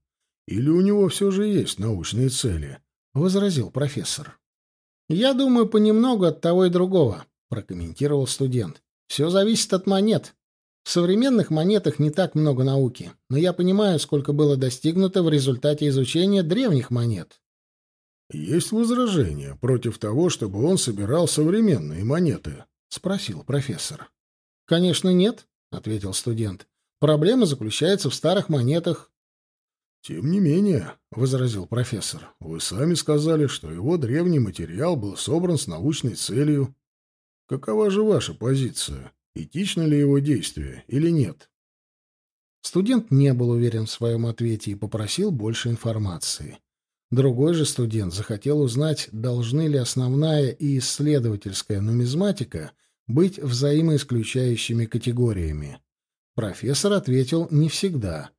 [SPEAKER 3] Или у него все же есть научные цели?
[SPEAKER 1] возразил профессор. Я думаю, понемногу от того и другого, прокомментировал студент. Все зависит от монет. В современных монетах не так много науки, но я понимаю, сколько было достигнуто в результате изучения древних монет.
[SPEAKER 3] «Есть возражения против того, чтобы он собирал современные монеты?» — спросил профессор.
[SPEAKER 1] «Конечно, нет», — ответил студент. «Проблема заключается в старых монетах».
[SPEAKER 3] «Тем не менее», — возразил профессор, — «вы сами сказали, что его древний материал был собран с научной целью. Какова же ваша позиция?» Этично ли его действие или нет?
[SPEAKER 1] Студент не был уверен в своем ответе и попросил больше информации. Другой же студент захотел узнать, должны ли основная и исследовательская нумизматика быть взаимоисключающими категориями. Профессор ответил «не всегда».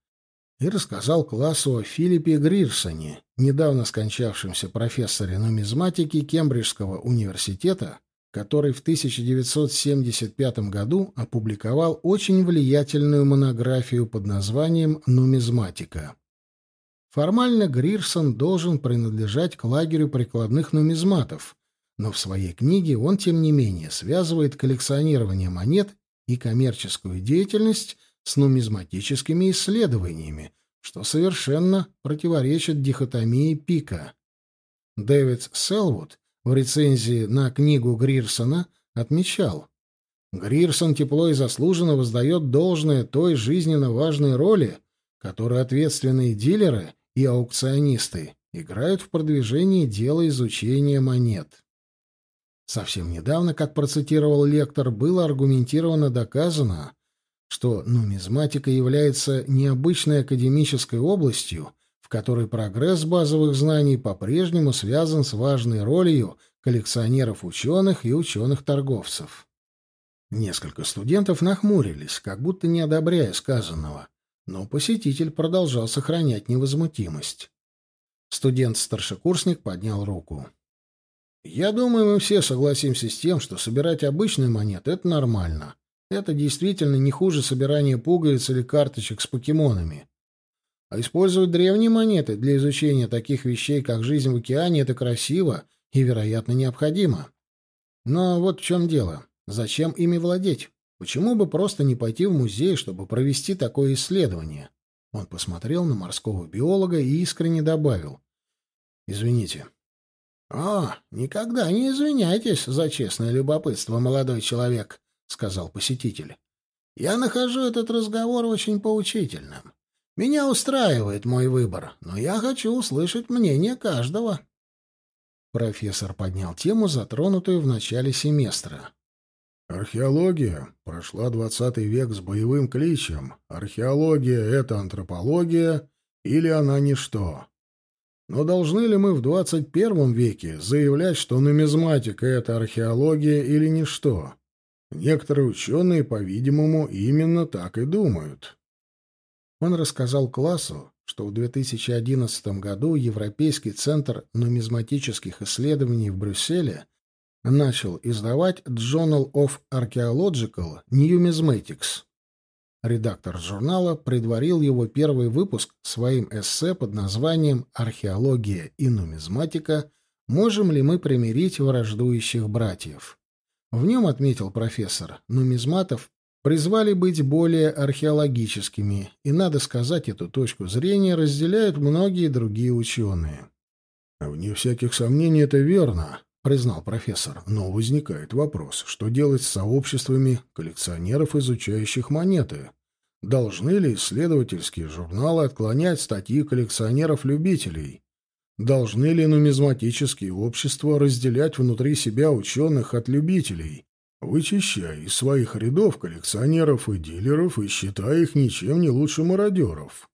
[SPEAKER 1] И рассказал классу о Филиппе Грирсоне, недавно скончавшемся профессоре нумизматики Кембриджского университета, который в 1975 году опубликовал очень влиятельную монографию под названием «Нумизматика». Формально Грирсон должен принадлежать к лагерю прикладных нумизматов, но в своей книге он, тем не менее, связывает коллекционирование монет и коммерческую деятельность с нумизматическими исследованиями, что совершенно противоречит дихотомии Пика. Дэвид Селвуд в рецензии на книгу Грирсона отмечал, Грирсон тепло и заслуженно воздает должное той жизненно важной роли, которую ответственные дилеры и аукционисты играют в продвижении дела изучения монет. Совсем недавно, как процитировал лектор, было аргументированно доказано, что нумизматика является необычной академической областью, в которой прогресс базовых знаний по-прежнему связан с важной ролью коллекционеров-ученых и ученых-торговцев. Несколько студентов нахмурились, как будто не одобряя сказанного, но посетитель продолжал сохранять невозмутимость. Студент-старшекурсник поднял руку. «Я думаю, мы все согласимся с тем, что собирать обычные монеты — это нормально. Это действительно не хуже собирания пуговиц или карточек с покемонами. А использовать древние монеты для изучения таких вещей, как жизнь в океане, это красиво и, вероятно, необходимо. Но вот в чем дело. Зачем ими владеть? Почему бы просто не пойти в музей, чтобы провести такое исследование? Он посмотрел на морского биолога и искренне добавил. «Извините». «О, никогда не извиняйтесь за честное любопытство, молодой человек», — сказал посетитель. «Я нахожу этот разговор очень поучительным. Меня устраивает мой выбор, но я хочу услышать мнение каждого». Профессор поднял тему, затронутую в начале семестра.
[SPEAKER 3] Археология прошла двадцатый век с боевым кличем. Археология — это антропология или она ничто? Но должны ли мы в двадцать первом веке заявлять, что нумизматика — это археология или ничто? Некоторые ученые, по-видимому, именно так и думают.
[SPEAKER 1] Он рассказал классу, что в 2011 году Европейский центр нумизматических исследований в Брюсселе начал издавать Journal of Archaeological Numismatics. Редактор журнала предварил его первый выпуск своим эссе под названием «Археология и нумизматика. Можем ли мы примирить враждующих братьев?». В нем, отметил профессор, нумизматов призвали быть более археологическими, и, надо сказать, эту точку зрения разделяют многие другие ученые.
[SPEAKER 3] «Вне всяких сомнений это верно», — признал профессор. «Но возникает вопрос, что делать с сообществами коллекционеров, изучающих монеты? Должны ли исследовательские журналы отклонять статьи коллекционеров-любителей? Должны ли нумизматические общества разделять внутри себя ученых от любителей?» вычищая из своих рядов коллекционеров и дилеров и считая их ничем не лучше мародеров.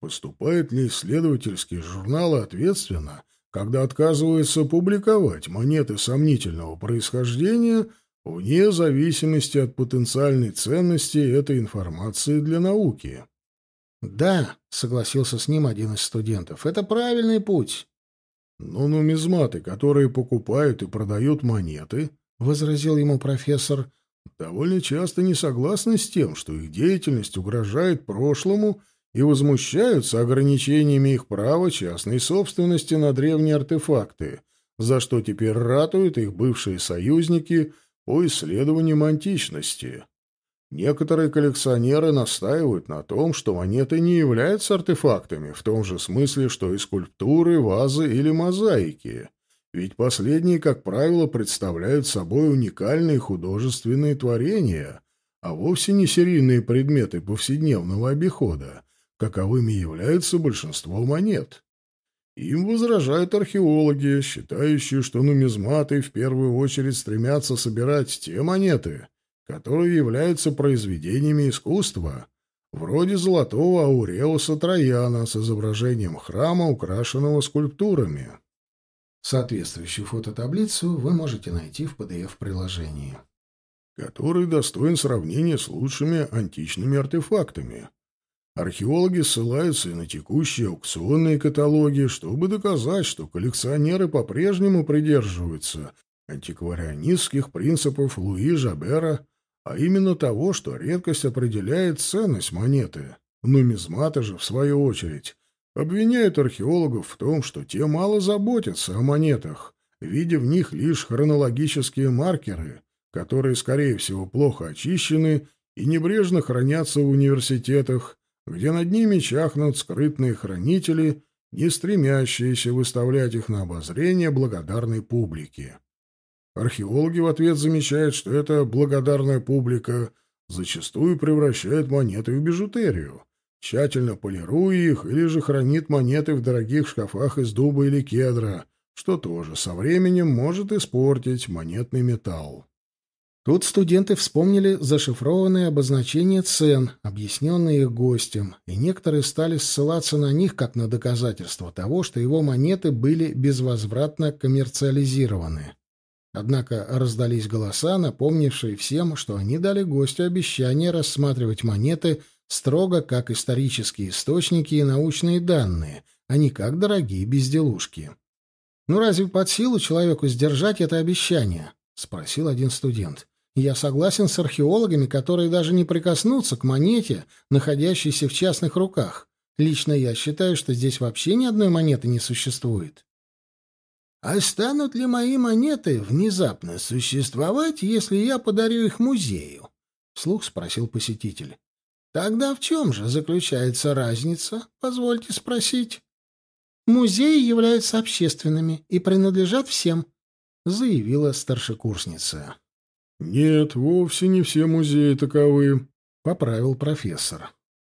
[SPEAKER 3] Поступает ли исследовательские журналы ответственно, когда отказываются публиковать монеты сомнительного происхождения вне зависимости от потенциальной ценности этой информации для науки?
[SPEAKER 1] «Да», — согласился с ним один из студентов, — «это правильный путь».
[SPEAKER 3] Но нумизматы, которые покупают и продают монеты, — возразил ему профессор, — довольно часто не согласны с тем, что их деятельность угрожает прошлому и возмущаются ограничениями их права частной собственности на древние артефакты, за что теперь ратуют их бывшие союзники по исследованиям античности. Некоторые коллекционеры настаивают на том, что монеты не являются артефактами в том же смысле, что и скульптуры, вазы или мозаики, ведь последние, как правило, представляют собой уникальные художественные творения, а вовсе не серийные предметы повседневного обихода, каковыми является большинство монет. Им возражают археологи, считающие, что нумизматы в первую очередь стремятся собирать те монеты, которые являются произведениями искусства, вроде золотого ауреуса Трояна с изображением храма, украшенного скульптурами.
[SPEAKER 1] Соответствующую фототаблицу вы можете найти в PDF-приложении.
[SPEAKER 3] Который достоин сравнения с лучшими античными артефактами. Археологи ссылаются и на текущие аукционные каталоги, чтобы доказать, что коллекционеры по-прежнему придерживаются антикварианистских принципов Луи Жабера, а именно того, что редкость определяет ценность монеты. Нумизматы же, в свою очередь, обвиняют археологов в том, что те мало заботятся о монетах, видя в них лишь хронологические маркеры, которые, скорее всего, плохо очищены и небрежно хранятся в университетах, где над ними чахнут скрытные хранители, не стремящиеся выставлять их на обозрение благодарной публике. Археологи в ответ замечают, что эта благодарная публика зачастую превращает монеты в бижутерию, тщательно полируя их или же хранит монеты в дорогих шкафах из дуба или кедра, что тоже со временем может испортить монетный металл.
[SPEAKER 1] Тут студенты вспомнили зашифрованные обозначения цен, объясненные их гостем, и некоторые стали ссылаться на них как на доказательство того, что его монеты были безвозвратно коммерциализированы. Однако раздались голоса, напомнившие всем, что они дали гостю обещание рассматривать монеты строго как исторические источники и научные данные, а не как дорогие безделушки. «Ну разве под силу человеку сдержать это обещание?» — спросил один студент. Я согласен с археологами, которые даже не прикоснутся к монете, находящейся в частных руках. Лично я считаю, что здесь вообще ни одной монеты не существует.
[SPEAKER 2] А станут ли мои монеты внезапно существовать, если я подарю их музею? Вслух спросил посетитель. Тогда в чем же заключается разница, позвольте спросить?
[SPEAKER 1] Музеи являются общественными и принадлежат всем, заявила старшекурсница.
[SPEAKER 3] «Нет, вовсе не все музеи таковы», — поправил профессор.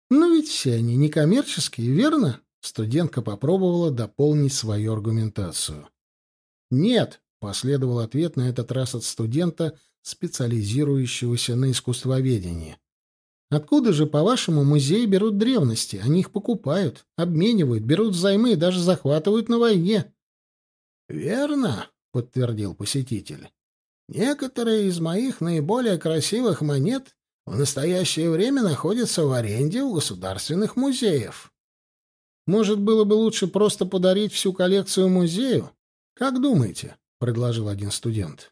[SPEAKER 1] «Но ведь все они некоммерческие, верно?» Студентка попробовала дополнить свою аргументацию. «Нет», — последовал ответ на этот раз от студента, специализирующегося на искусствоведении. «Откуда же, по-вашему, музеи берут древности? Они их покупают, обменивают, берут взаймы и даже захватывают на войне».
[SPEAKER 2] «Верно», — подтвердил посетитель. Некоторые из моих наиболее красивых монет в настоящее время находятся в аренде у государственных музеев.
[SPEAKER 1] Может, было бы лучше просто подарить всю коллекцию музею? Как думаете? предложил один студент.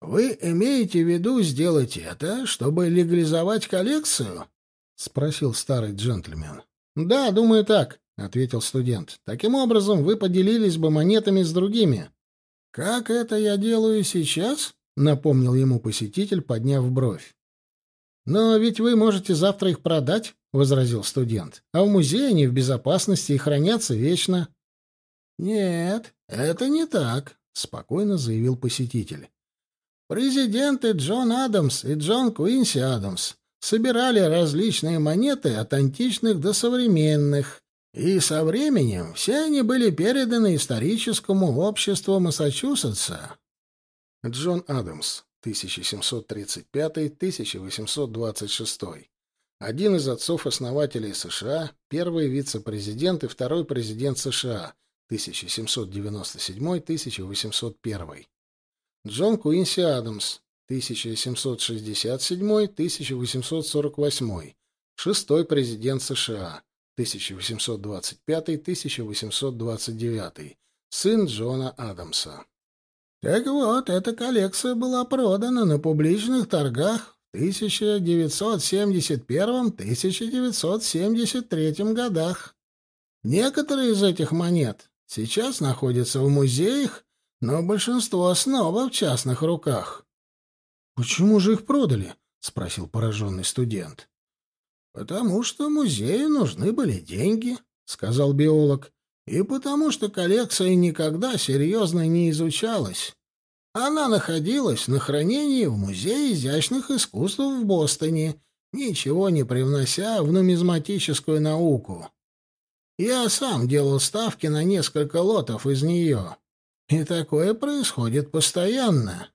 [SPEAKER 2] Вы имеете в виду сделать это, чтобы легализовать коллекцию? спросил старый джентльмен.
[SPEAKER 1] Да, думаю так, ответил студент. Таким образом вы поделились бы монетами с другими.
[SPEAKER 2] «Как это я делаю сейчас?» — напомнил ему посетитель, подняв бровь.
[SPEAKER 1] «Но ведь вы можете завтра их продать», — возразил студент. «А в музее они в безопасности и хранятся вечно».
[SPEAKER 2] «Нет, это не так», — спокойно заявил посетитель. «Президенты Джон Адамс и Джон Куинси Адамс собирали различные монеты от античных до современных и со временем все они были переданы историческому обществу Массачусетса.
[SPEAKER 1] Джон Адамс, 1735-1826. Один из отцов-основателей США, первый вице-президент и второй президент США, 1797-1801. Джон Куинси Адамс, 1767-1848. Шестой президент США, 1825-1829, сын Джона Адамса.
[SPEAKER 2] Так вот, эта коллекция была продана на публичных торгах в 1971-1973 годах. Некоторые из этих монет сейчас находятся в музеях, но большинство снова в частных руках.
[SPEAKER 1] «Почему же их продали?» — спросил пораженный студент.
[SPEAKER 2] «Потому что музею нужны были деньги», — сказал биолог, «и потому что коллекция никогда серьезно не изучалась. Она находилась на хранении в Музее изящных искусств в Бостоне, ничего не привнося в нумизматическую науку. Я сам делал ставки на несколько лотов из нее, и такое происходит постоянно.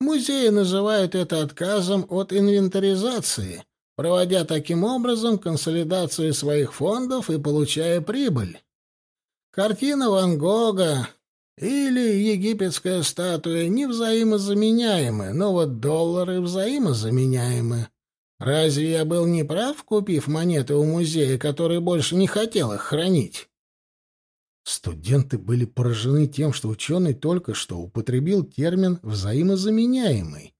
[SPEAKER 2] Музеи называют это отказом от инвентаризации» проводя таким образом консолидацию своих фондов и получая прибыль. Картина Ван Гога или египетская статуя не взаимозаменяемы, но вот доллары взаимозаменяемы. Разве я был неправ, купив монеты у музея, который больше не хотел их хранить?
[SPEAKER 1] Студенты были поражены тем, что ученый только что употребил термин «взаимозаменяемый»,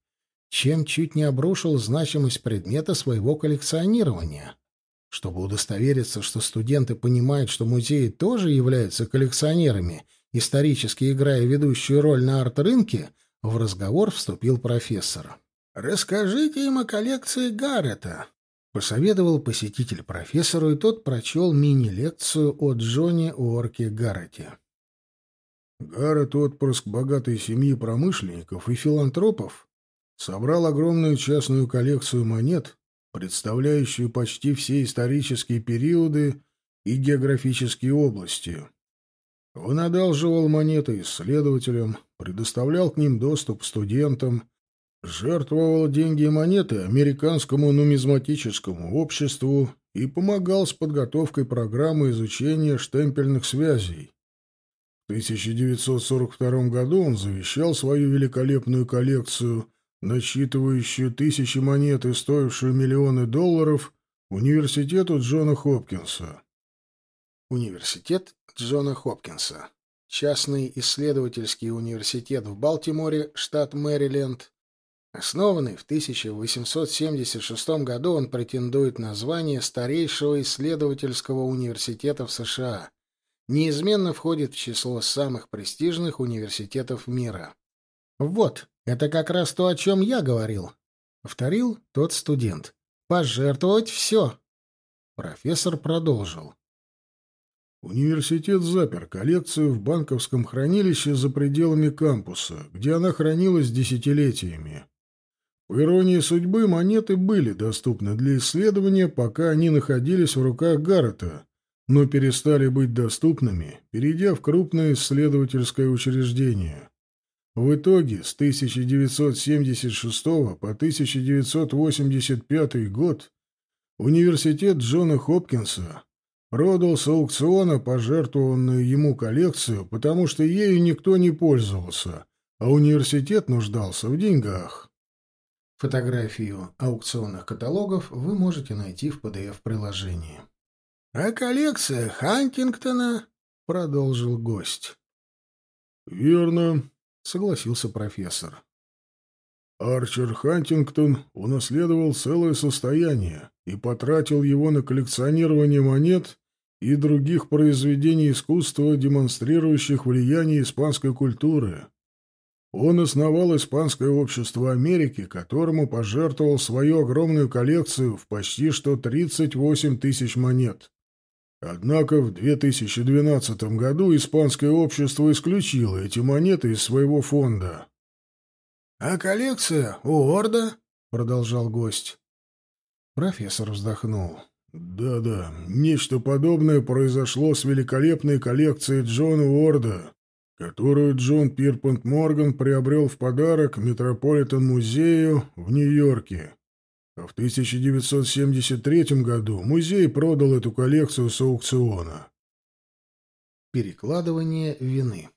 [SPEAKER 1] чем чуть не обрушил значимость предмета своего коллекционирования. Чтобы удостовериться, что студенты понимают, что музеи тоже являются коллекционерами, исторически играя ведущую роль на арт-рынке, в разговор вступил профессор.
[SPEAKER 2] «Расскажите им о коллекции Гаррета», —
[SPEAKER 1] посоветовал посетитель профессору, и тот прочел мини-лекцию о Джоне Уорке Гаррете.
[SPEAKER 3] Гаррет — отпрыск богатой семьи промышленников и филантропов, собрал огромную частную коллекцию монет, представляющую почти все исторические периоды и географические области. Он одалживал монеты исследователям, предоставлял к ним доступ студентам, жертвовал деньги и монеты американскому нумизматическому обществу и помогал с подготовкой программы изучения штемпельных связей. В 1942 году он завещал свою великолепную коллекцию, насчитывающую тысячи монет и стоившую миллионы долларов, университету Джона Хопкинса.
[SPEAKER 1] Университет Джона Хопкинса. Частный исследовательский университет в Балтиморе, штат Мэриленд, Основанный в 1876 году, он претендует на звание старейшего исследовательского университета в США. Неизменно входит в число самых престижных университетов мира. «Вот, это как раз то, о чем я говорил», — повторил тот студент. «Пожертвовать все». Профессор продолжил.
[SPEAKER 3] Университет запер коллекцию в банковском хранилище за пределами кампуса, где она хранилась десятилетиями. По иронии судьбы, монеты были доступны для исследования, пока они находились в руках Гаррета, но перестали быть доступными, перейдя в крупное исследовательское учреждение. В итоге с 1976 по 1985 год университет Джона Хопкинса продал с аукциона пожертвованную ему коллекцию, потому что ею никто не пользовался, а университет нуждался в деньгах.
[SPEAKER 1] Фотографию аукционных каталогов вы можете найти в PDF-приложении.
[SPEAKER 2] «А коллекция Хантингтона?» — продолжил гость.
[SPEAKER 3] «Верно», — согласился профессор. Арчер Хантингтон унаследовал целое состояние и потратил его на коллекционирование монет и других произведений искусства, демонстрирующих влияние испанской культуры. Он основал Испанское общество Америки, которому пожертвовал свою огромную коллекцию в почти что 38 тысяч монет. Однако в 2012 году Испанское общество исключило эти монеты из своего фонда.
[SPEAKER 2] «А коллекция у Орда?» — продолжал гость.
[SPEAKER 1] Профессор вздохнул.
[SPEAKER 3] «Да-да, нечто подобное произошло с великолепной коллекцией Джона Уорда которую Джон Пирпант Морган приобрел в подарок Метрополитен-музею в Нью-Йорке. А в 1973 году музей продал эту коллекцию с аукциона.
[SPEAKER 1] Перекладывание вины.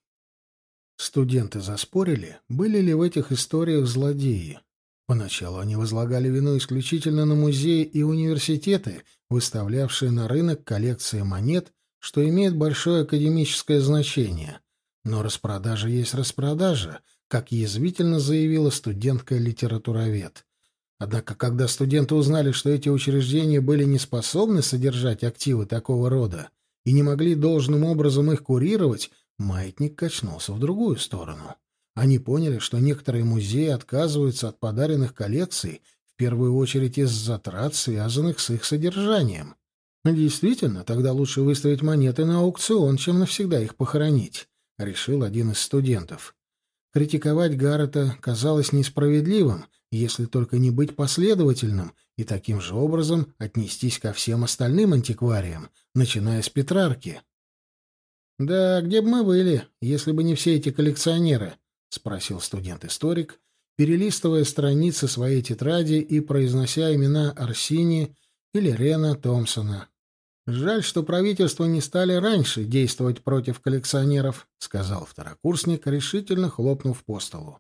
[SPEAKER 1] Студенты заспорили, были ли в этих историях злодеи. Поначалу они возлагали вину исключительно на музеи и университеты, выставлявшие на рынок коллекции монет, что имеет большое академическое значение — но распродажа есть распродажа, как язвительно заявила студентка-литературовед. Однако, когда студенты узнали, что эти учреждения были не способны содержать активы такого рода и не могли должным образом их курировать, маятник качнулся в другую сторону. Они поняли, что некоторые музеи отказываются от подаренных коллекций в первую очередь из затрат, связанных с их содержанием. Действительно, тогда лучше выставить монеты на аукцион, чем навсегда их похоронить решил один из студентов. Критиковать Гаррета казалось несправедливым, если только не быть последовательным и таким же образом отнестись ко всем остальным антиквариям, начиная с Петрарки. «Да где бы мы были, если бы не все эти коллекционеры?» — спросил студент-историк, перелистывая страницы своей тетради и произнося имена Арсини или Рена Томпсона. Жаль, что правительство не стали раньше действовать против коллекционеров, сказал второкурсник, решительно хлопнув по столу.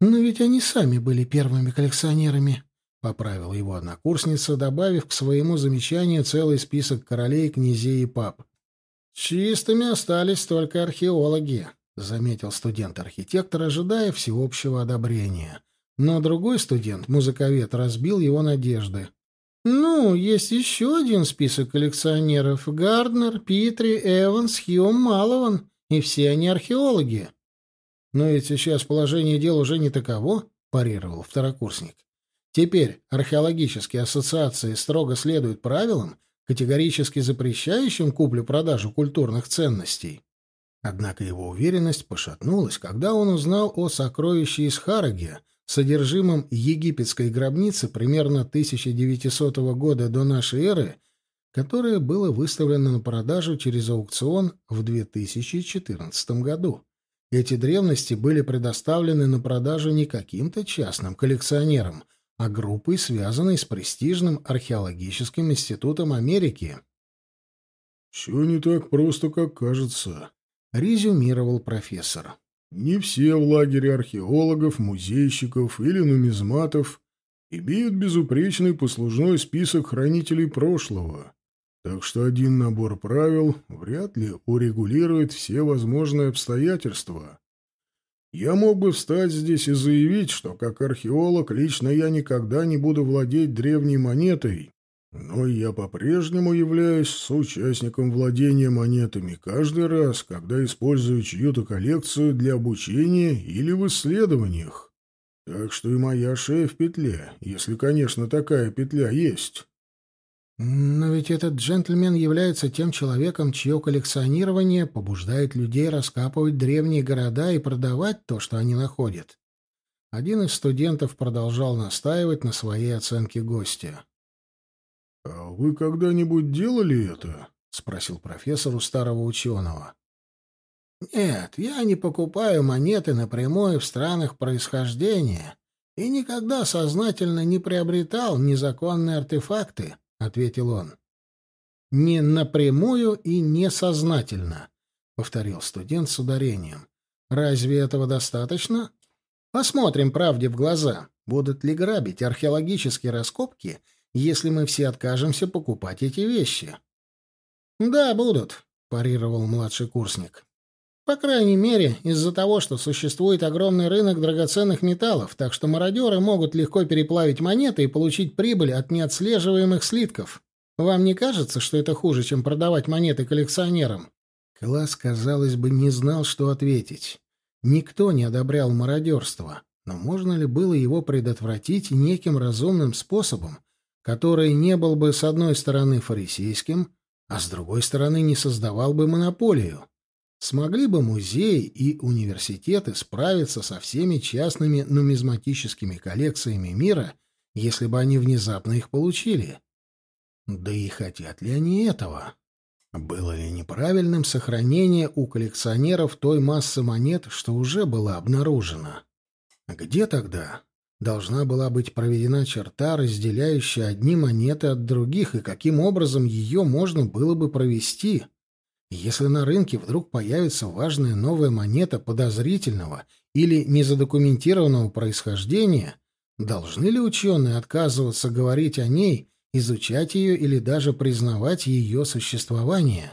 [SPEAKER 1] Но ведь они сами были первыми коллекционерами, поправила его однокурсница, добавив к своему замечанию целый список королей, князей и пап. «Чистыми остались только археологи», — заметил студент-архитектор, ожидая всеобщего одобрения. Но другой студент, музыковед, разбил его надежды. «Ну, есть еще один список коллекционеров. Гарднер, Питри, Эванс, Хьюм, Малован. И все они археологи». «Но ведь сейчас положение дел уже не таково», — парировал второкурсник. «Теперь археологические ассоциации строго следуют правилам, категорически запрещающим куплю-продажу культурных ценностей». Однако его уверенность пошатнулась, когда он узнал о сокровище из Хараге, содержимом египетской гробницы примерно 1900 года до нашей эры, которое было выставлено на продажу через аукцион в 2014 году. Эти древности были предоставлены на продажу не каким-то частным коллекционерам, а группой, связанной с престижным археологическим институтом Америки.
[SPEAKER 3] «Все не так просто, как кажется», — резюмировал профессор. «Не все в лагере археологов, музейщиков или нумизматов имеют безупречный послужной список хранителей прошлого, так что один набор правил вряд ли урегулирует все возможные обстоятельства». Я мог бы встать здесь и заявить, что как археолог лично я никогда не буду владеть древней монетой, но я по-прежнему являюсь соучастником владения монетами каждый раз, когда использую чью-то коллекцию для обучения или в исследованиях. Так что и моя шея в петле, если, конечно, такая петля есть.
[SPEAKER 1] Но ведь этот джентльмен является тем человеком, чье коллекционирование побуждает людей раскапывать древние города и продавать то, что они находят. Один из студентов продолжал настаивать на своей оценке гостя.
[SPEAKER 3] «А вы когда-нибудь делали это?» — спросил профессор у старого ученого.
[SPEAKER 1] «Нет, я не покупаю монеты напрямую в странах происхождения и никогда сознательно не приобретал незаконные артефакты», — ответил он. «Не напрямую и несознательно», — повторил студент с ударением. «Разве этого достаточно? Посмотрим правде в глаза. Будут ли грабить археологические раскопки — если мы все откажемся покупать эти вещи. «Да, будут», — парировал младший курсник. «По крайней мере, из-за того, что существует огромный рынок драгоценных металлов, так что мародеры могут легко переплавить монеты и получить прибыль от неотслеживаемых слитков. Вам не кажется, что это хуже, чем продавать монеты коллекционерам?» Класс, казалось бы, не знал, что ответить. Никто не одобрял мародерство, но можно ли было его предотвратить неким разумным способом, который не был бы, с одной стороны, фарисейским, а с другой стороны, не создавал бы монополию. Смогли бы музеи и университеты справиться со всеми частными нумизматическими коллекциями мира, если бы они внезапно их получили? Да и хотят ли они этого? Было ли неправильным сохранение у коллекционеров той массы монет, что уже была обнаружена? Где тогда должна была быть проведена черта, разделяющая одни монеты от других, и каким образом ее можно было бы провести. Если на рынке вдруг появится важная новая монета подозрительного или незадокументированного происхождения, должны ли ученые отказываться говорить о ней, изучать ее или даже признавать ее существование?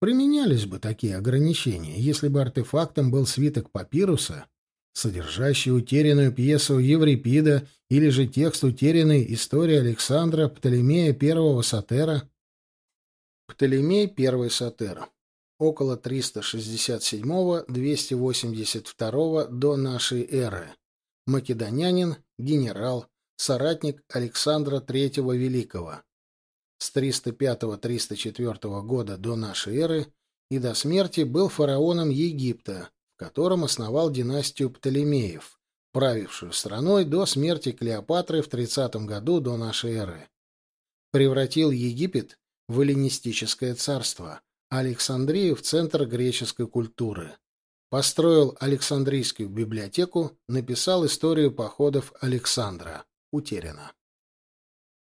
[SPEAKER 1] Применялись бы такие ограничения, если бы артефактом был свиток папируса содержащий утерянную пьесу Еврипида или же текст утерянной истории Александра Птолемея I Сатера. Птолемей I Сатер. Около 367-282 до нашей эры. Македонянин, генерал, соратник Александра III Великого. С 305-304 года до нашей эры и до смерти был фараоном Египта, в котором основал династию Птолемеев, правившую страной до смерти Клеопатры в 30 году до нашей эры. Превратил Египет в эллинистическое царство, Александрию в центр греческой культуры. Построил Александрийскую библиотеку, написал историю походов Александра. Утеряно.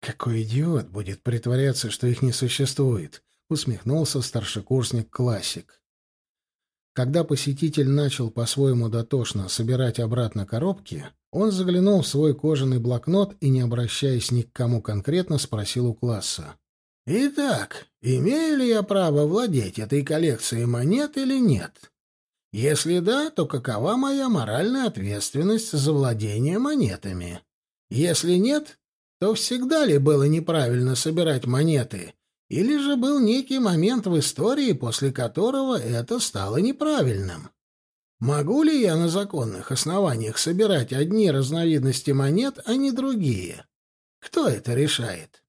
[SPEAKER 1] «Какой идиот будет притворяться, что их не существует?» — усмехнулся старшекурсник-классик. Когда посетитель начал по-своему дотошно собирать обратно коробки, Он заглянул в свой кожаный блокнот и, не обращаясь ни к кому конкретно, спросил у класса.
[SPEAKER 2] «Итак, имею ли я право владеть этой коллекцией монет или нет? Если да, то какова моя моральная ответственность за владение монетами? Если нет, то всегда ли было неправильно собирать монеты, или же был некий момент в истории, после которого это стало неправильным? Могу ли я на законных основаниях собирать одни разновидности монет, а не другие? Кто это решает?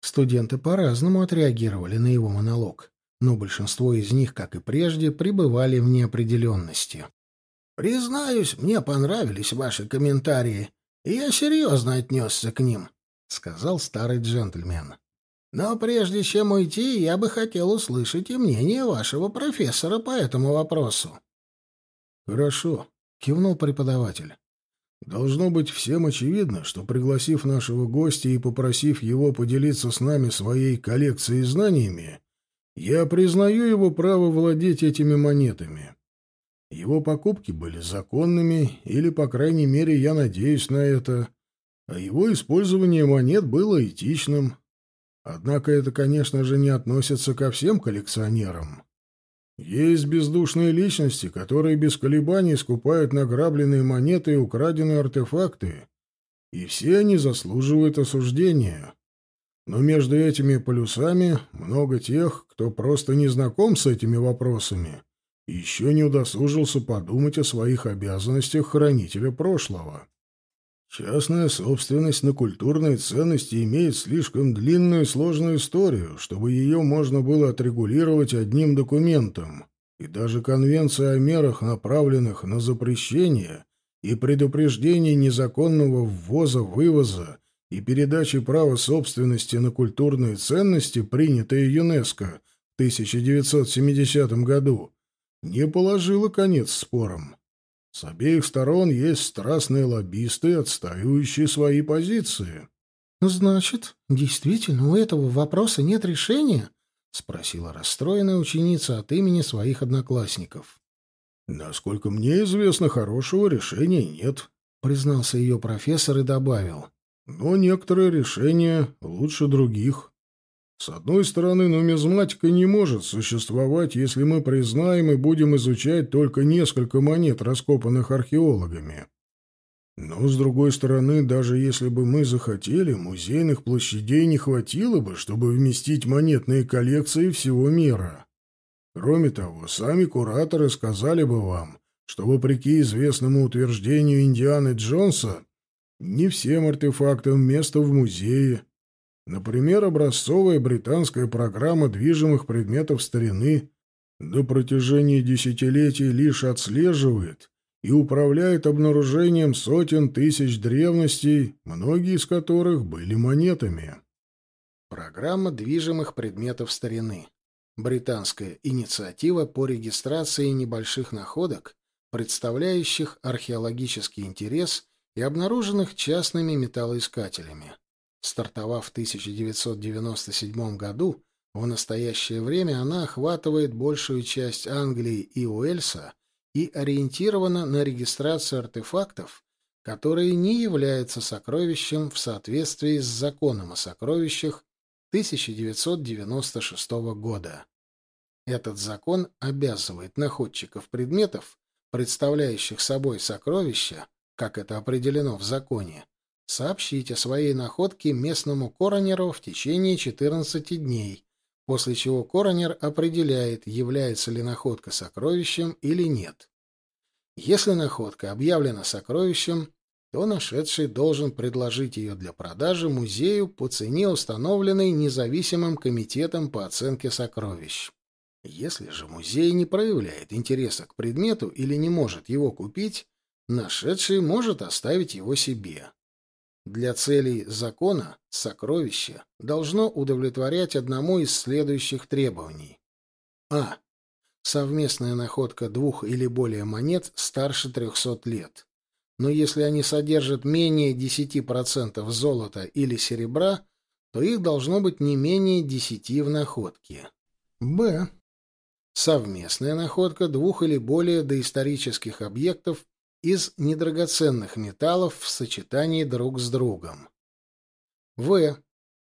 [SPEAKER 1] Студенты по-разному отреагировали на его монолог, но большинство из них, как и прежде, пребывали в неопределенности.
[SPEAKER 2] «Признаюсь, мне понравились ваши комментарии, и я серьезно отнесся к ним», — сказал старый джентльмен. «Но прежде чем уйти, я бы хотел услышать и мнение вашего профессора по этому вопросу».
[SPEAKER 3] «Хорошо», — кивнул преподаватель. «Должно быть всем очевидно, что, пригласив нашего гостя и попросив его поделиться с нами своей коллекцией знаниями, я признаю его право владеть этими монетами. Его покупки были законными, или, по крайней мере, я надеюсь на это, а его использование монет было этичным. Однако это, конечно же, не относится ко всем коллекционерам». Есть бездушные личности, которые без колебаний скупают награбленные монеты и украденные артефакты, и все они заслуживают осуждения. Но между этими полюсами много тех, кто просто не знаком с этими вопросами и еще не удосужился подумать о своих обязанностях хранителя прошлого. Частная собственность на культурные ценности имеет слишком длинную и сложную историю, чтобы ее можно было отрегулировать одним документом. И даже конвенция о мерах, направленных на запрещение и предупреждение незаконного ввоза-вывоза и передачи права собственности на культурные ценности, принятая ЮНЕСКО в 1970 году, не положила конец спорам. С обеих сторон есть страстные лоббисты, отстаивающие свои позиции.
[SPEAKER 1] «Значит, действительно, у этого вопроса нет решения?» — спросила расстроенная ученица от имени своих одноклассников.
[SPEAKER 3] «Насколько мне известно, хорошего решения нет», — признался ее профессор и добавил. «Но некоторые решения лучше других». С одной стороны, нумизматика не может существовать, если мы признаем и будем изучать только несколько монет, раскопанных археологами. Но, с другой стороны, даже если бы мы захотели, музейных площадей не хватило бы, чтобы вместить монетные коллекции всего мира. Кроме того, сами кураторы сказали бы вам, что, вопреки известному утверждению Индианы Джонса, не всем артефактам место в музее, Например, образцовая британская программа движимых предметов старины до протяжении десятилетий лишь отслеживает и управляет обнаружением сотен тысяч древностей, многие из которых были монетами.
[SPEAKER 1] Программа движимых предметов старины. Британская инициатива по регистрации небольших находок, представляющих археологический интерес и обнаруженных частными металлоискателями стартовав в 1997 году, в настоящее время она охватывает большую часть Англии и Уэльса и ориентирована на регистрацию артефактов, которые не являются сокровищем в соответствии с законом о сокровищах 1996 года. Этот закон обязывает находчиков предметов, представляющих собой сокровища, как это определено в законе, сообщить о своей находке местному коронеру в течение 14 дней, после чего коронер определяет, является ли находка сокровищем или нет. Если находка объявлена сокровищем, то нашедший должен предложить ее для продажи музею по цене, установленной независимым комитетом по оценке сокровищ. Если же музей не проявляет интереса к предмету или не может его купить, нашедший может оставить его себе. Для целей закона сокровище должно удовлетворять одному из следующих требований. А. Совместная находка двух или более монет старше 300 лет. Но если они содержат менее 10% золота или серебра, то их должно быть не менее 10 в находке. Б. Совместная находка двух или более доисторических объектов из недрагоценных металлов в сочетании друг с другом. В.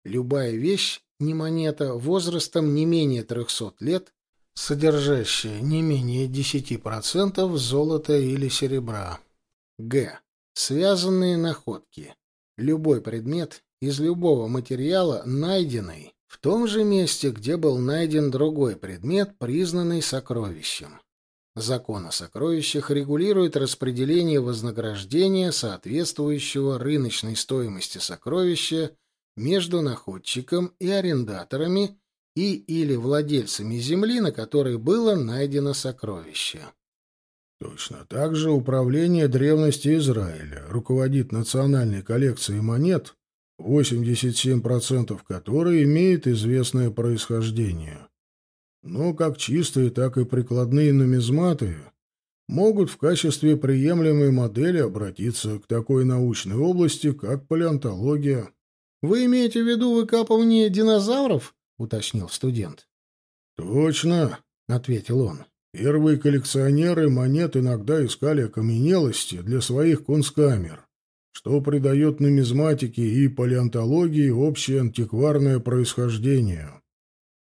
[SPEAKER 1] Любая вещь, не монета, возрастом не менее 300 лет, содержащая не менее 10% золота или серебра. Г. Связанные находки. Любой предмет из любого материала, найденный в том же месте, где был найден другой предмет, признанный сокровищем. Закон о сокровищах регулирует распределение вознаграждения, соответствующего рыночной стоимости сокровища, между находчиком и арендаторами и или владельцами земли, на которой было найдено сокровище.
[SPEAKER 3] Точно так же Управление древности Израиля руководит национальной коллекцией монет, 87% которой имеет известное происхождение. Но как чистые, так и прикладные нумизматы могут в качестве приемлемой модели обратиться к такой научной области, как палеонтология.
[SPEAKER 1] «Вы имеете в виду выкапывание динозавров?» — уточнил студент.
[SPEAKER 3] «Точно», — ответил он. Первые коллекционеры монет иногда искали окаменелости для своих кунсткамер, что придает нумизматике и палеонтологии общее антикварное происхождение.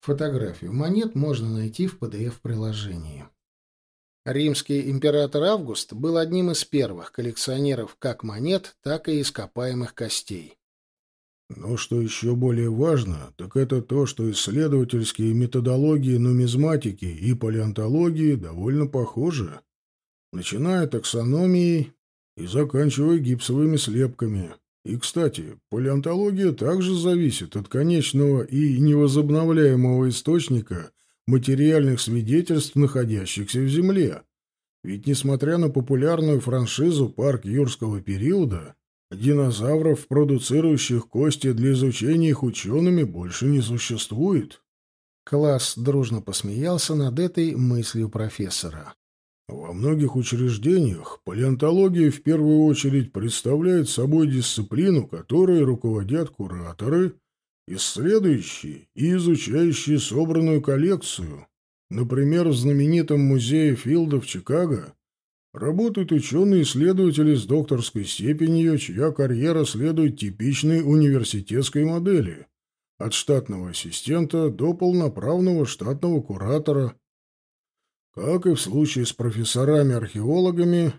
[SPEAKER 1] Фотографию монет можно найти в PDF-приложении. Римский император Август был одним из первых коллекционеров как монет, так и ископаемых костей.
[SPEAKER 3] Но что еще более важно, так это то, что исследовательские методологии нумизматики и палеонтологии довольно похожи, начиная таксономией и заканчивая гипсовыми слепками. И, кстати, палеонтология также зависит от конечного и невозобновляемого источника материальных свидетельств, находящихся в Земле. Ведь, несмотря на популярную франшизу «Парк юрского периода», Динозавров, продуцирующих кости для изучения их учеными, больше не существует.
[SPEAKER 1] Класс дружно посмеялся над этой мыслью профессора.
[SPEAKER 3] Во многих учреждениях палеонтология в первую очередь представляет собой дисциплину, которой руководят кураторы, исследующие и изучающие собранную коллекцию. Например, в знаменитом музее Филда в Чикаго Работают ученые-исследователи с докторской степенью, чья карьера следует типичной университетской модели. От штатного ассистента до полноправного штатного куратора. Как и в случае с профессорами-археологами,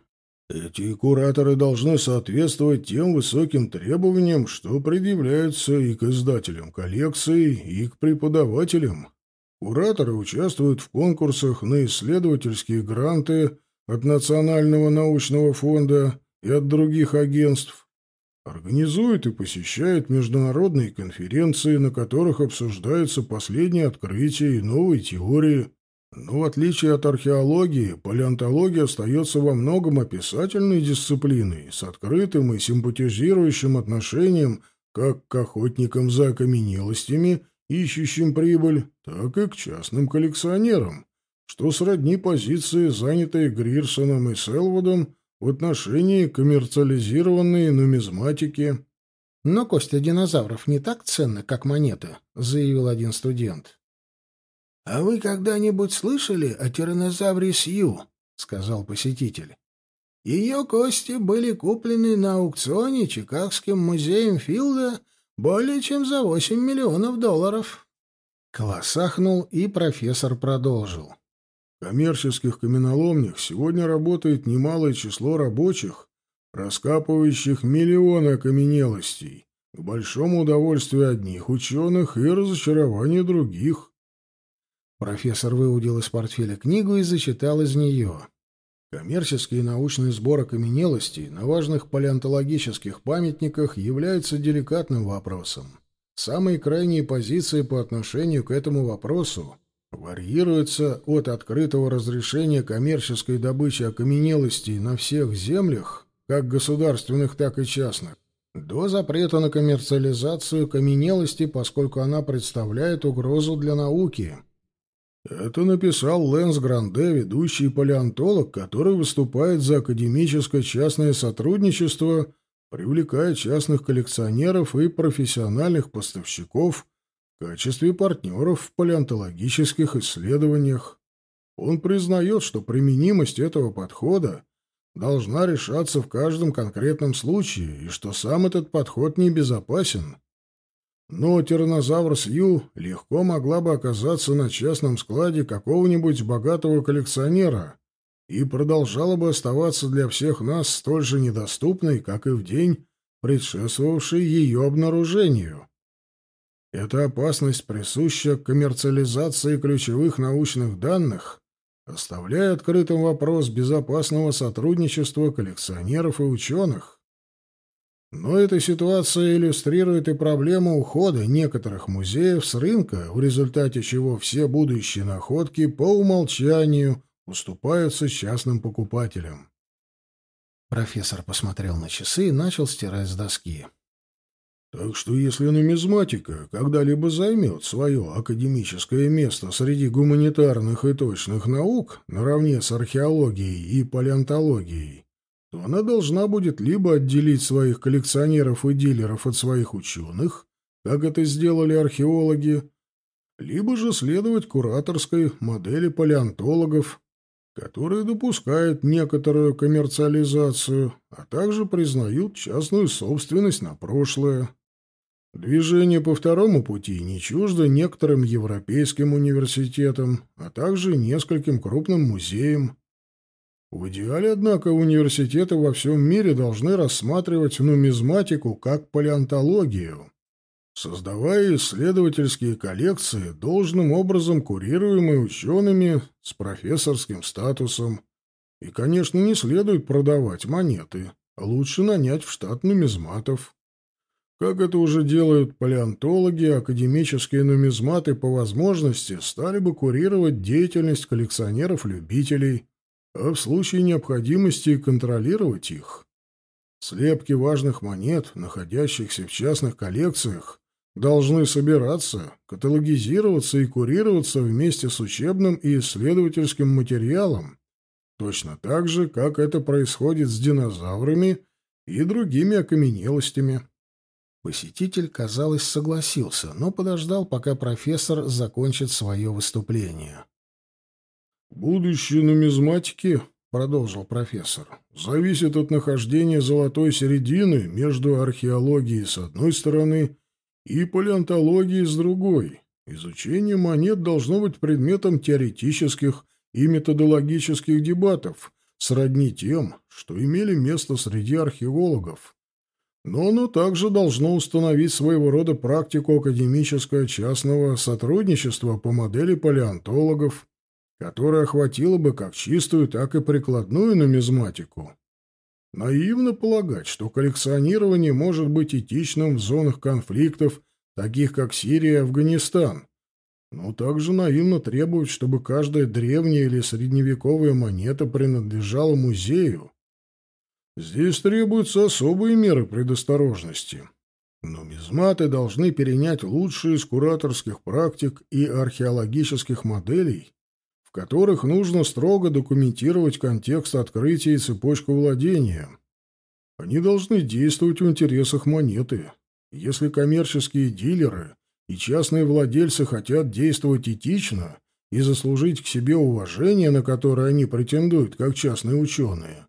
[SPEAKER 3] эти кураторы должны соответствовать тем высоким требованиям, что предъявляются и к издателям коллекций, и к преподавателям. Кураторы участвуют в конкурсах на исследовательские гранты – от Национального научного фонда и от других агентств, организует и посещает международные конференции, на которых обсуждаются последние открытия и новые теории. Но в отличие от археологии, палеонтология остается во многом описательной дисциплиной с открытым и симпатизирующим отношением как к охотникам за окаменелостями, ищущим прибыль, так и к частным коллекционерам, что сродни позиции, занятой Грирсоном и Селвудом в отношении коммерциализированной нумизматики.
[SPEAKER 1] «Но кости динозавров не так ценны, как монеты», — заявил один студент.
[SPEAKER 2] «А вы когда-нибудь слышали о тираннозавре Сью?» — сказал посетитель. «Ее кости были куплены на аукционе Чикагским музеем Филда более чем за 8 миллионов долларов».
[SPEAKER 1] Класс и профессор продолжил.
[SPEAKER 3] В коммерческих каменоломнях сегодня работает немалое число рабочих, раскапывающих миллионы окаменелостей, к большому удовольствию одних ученых и разочарованию других.
[SPEAKER 1] Профессор выудил из портфеля книгу и зачитал из нее. Коммерческий и научный сбор окаменелостей на важных палеонтологических памятниках является деликатным вопросом. Самые крайние позиции по отношению к этому вопросу варьируется от открытого разрешения коммерческой добычи окаменелостей на всех землях, как государственных, так и частных, до запрета на коммерциализацию каменелости, поскольку она представляет угрозу для науки.
[SPEAKER 3] Это написал Лэнс Гранде, ведущий палеонтолог, который выступает за академическое частное сотрудничество, привлекая частных коллекционеров и профессиональных поставщиков в качестве партнеров в палеонтологических исследованиях. Он признает, что применимость этого подхода должна решаться в каждом конкретном случае, и что сам этот подход небезопасен. Но тираннозавр Сью легко могла бы оказаться на частном складе какого-нибудь богатого коллекционера и продолжала бы оставаться для всех нас столь же недоступной, как и в день, предшествовавший ее обнаружению. Эта опасность присуща коммерциализации ключевых научных данных, оставляя открытым вопрос безопасного сотрудничества коллекционеров и ученых. Но эта ситуация иллюстрирует и проблему ухода некоторых музеев с рынка, в результате чего все будущие находки по умолчанию уступаются частным покупателям.
[SPEAKER 1] Профессор посмотрел на часы и начал стирать с доски.
[SPEAKER 3] Так что если нумизматика когда-либо займет свое академическое место среди гуманитарных и точных наук наравне с археологией и палеонтологией, то она должна будет либо отделить своих коллекционеров и дилеров от своих ученых, как это сделали археологи, либо же следовать кураторской модели палеонтологов, которые допускают некоторую коммерциализацию, а также признают частную собственность на прошлое. Движение по второму пути не чуждо некоторым европейским университетам, а также нескольким крупным музеям. В идеале, однако, университеты во всем мире должны рассматривать нумизматику как палеонтологию, создавая исследовательские коллекции, должным образом курируемые учеными с профессорским статусом. И, конечно, не следует продавать монеты, а лучше нанять в штат нумизматов. Как это уже делают палеонтологи, академические нумизматы по возможности стали бы курировать деятельность коллекционеров-любителей, а в случае необходимости контролировать их. Слепки важных монет, находящихся в частных коллекциях, должны собираться, каталогизироваться и курироваться вместе с учебным и исследовательским материалом, точно так же, как это происходит с динозаврами и другими окаменелостями.
[SPEAKER 1] Посетитель, казалось, согласился, но подождал, пока профессор закончит свое выступление.
[SPEAKER 3] «Будущее нумизматики, — продолжил профессор, — зависит от нахождения золотой середины между археологией с одной стороны и палеонтологией с другой. Изучение монет должно быть предметом теоретических и методологических дебатов, сродни тем, что имели место среди археологов но оно также должно установить своего рода практику академического частного сотрудничества по модели палеонтологов, которая охватила бы как чистую, так и прикладную нумизматику. Наивно полагать, что коллекционирование может быть этичным в зонах конфликтов, таких как Сирия и Афганистан, но также наивно требовать, чтобы каждая древняя или средневековая монета принадлежала музею, Здесь требуются особые меры предосторожности. Нумизматы должны перенять лучшие из кураторских практик и археологических моделей, в которых нужно строго документировать контекст открытия и цепочку владения. Они должны действовать в интересах монеты. Если коммерческие дилеры и частные владельцы хотят действовать этично и заслужить к себе уважение, на которое они претендуют как частные ученые,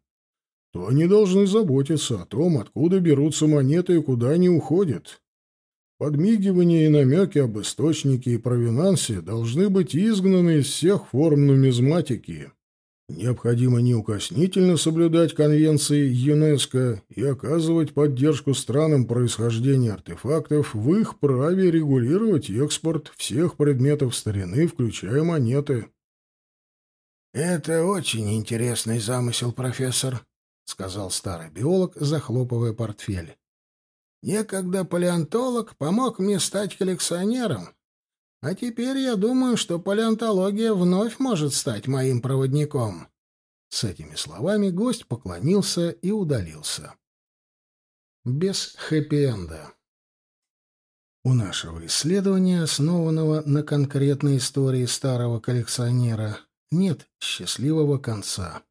[SPEAKER 3] то они должны заботиться о том, откуда берутся монеты и куда они уходят. Подмигивания и намеки об источнике и провинансе должны быть изгнаны из всех форм нумизматики. Необходимо неукоснительно соблюдать конвенции ЮНЕСКО и оказывать поддержку странам происхождения артефактов в их праве регулировать экспорт всех предметов старины, включая монеты.
[SPEAKER 2] «Это очень интересный замысел, профессор», — сказал старый биолог, захлопывая портфель. «Некогда палеонтолог помог мне стать коллекционером, а теперь я думаю, что палеонтология вновь может стать моим проводником».
[SPEAKER 1] С этими словами гость поклонился и удалился. Без хэппи-энда. У нашего исследования, основанного на конкретной истории старого коллекционера, нет счастливого конца.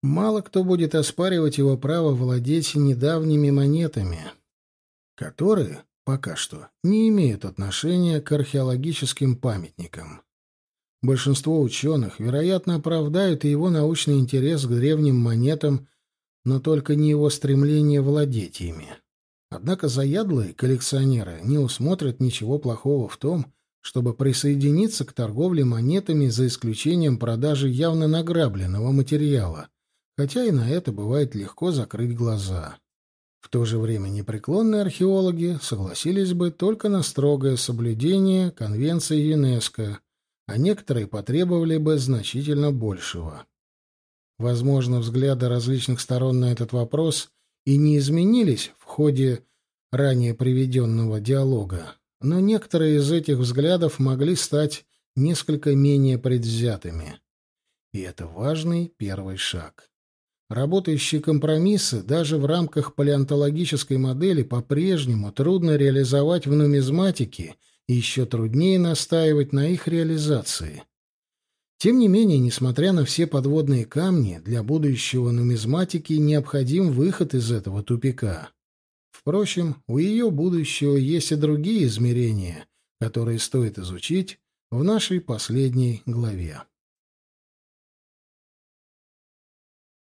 [SPEAKER 1] Мало кто будет оспаривать его право владеть недавними монетами, которые пока что не имеют отношения к археологическим памятникам. Большинство ученых, вероятно, оправдают и его научный интерес к древним монетам, но только не его стремление владеть ими. Однако заядлые коллекционеры не усмотрят ничего плохого в том, чтобы присоединиться к торговле монетами за исключением продажи явно награбленного материала, хотя и на это бывает легко закрыть глаза. В то же время непреклонные археологи согласились бы только на строгое соблюдение Конвенции ЮНЕСКО, а некоторые потребовали бы значительно большего. Возможно, взгляды различных сторон на этот вопрос и не изменились в ходе ранее приведенного диалога, но некоторые из этих взглядов могли стать несколько менее предвзятыми. И это важный первый шаг. Работающие компромиссы даже в рамках палеонтологической модели по-прежнему трудно реализовать в нумизматике и еще труднее настаивать на их реализации. Тем не менее, несмотря на все подводные камни, для будущего нумизматики необходим выход из этого тупика. Впрочем, у ее будущего есть и другие измерения, которые стоит изучить в нашей последней главе.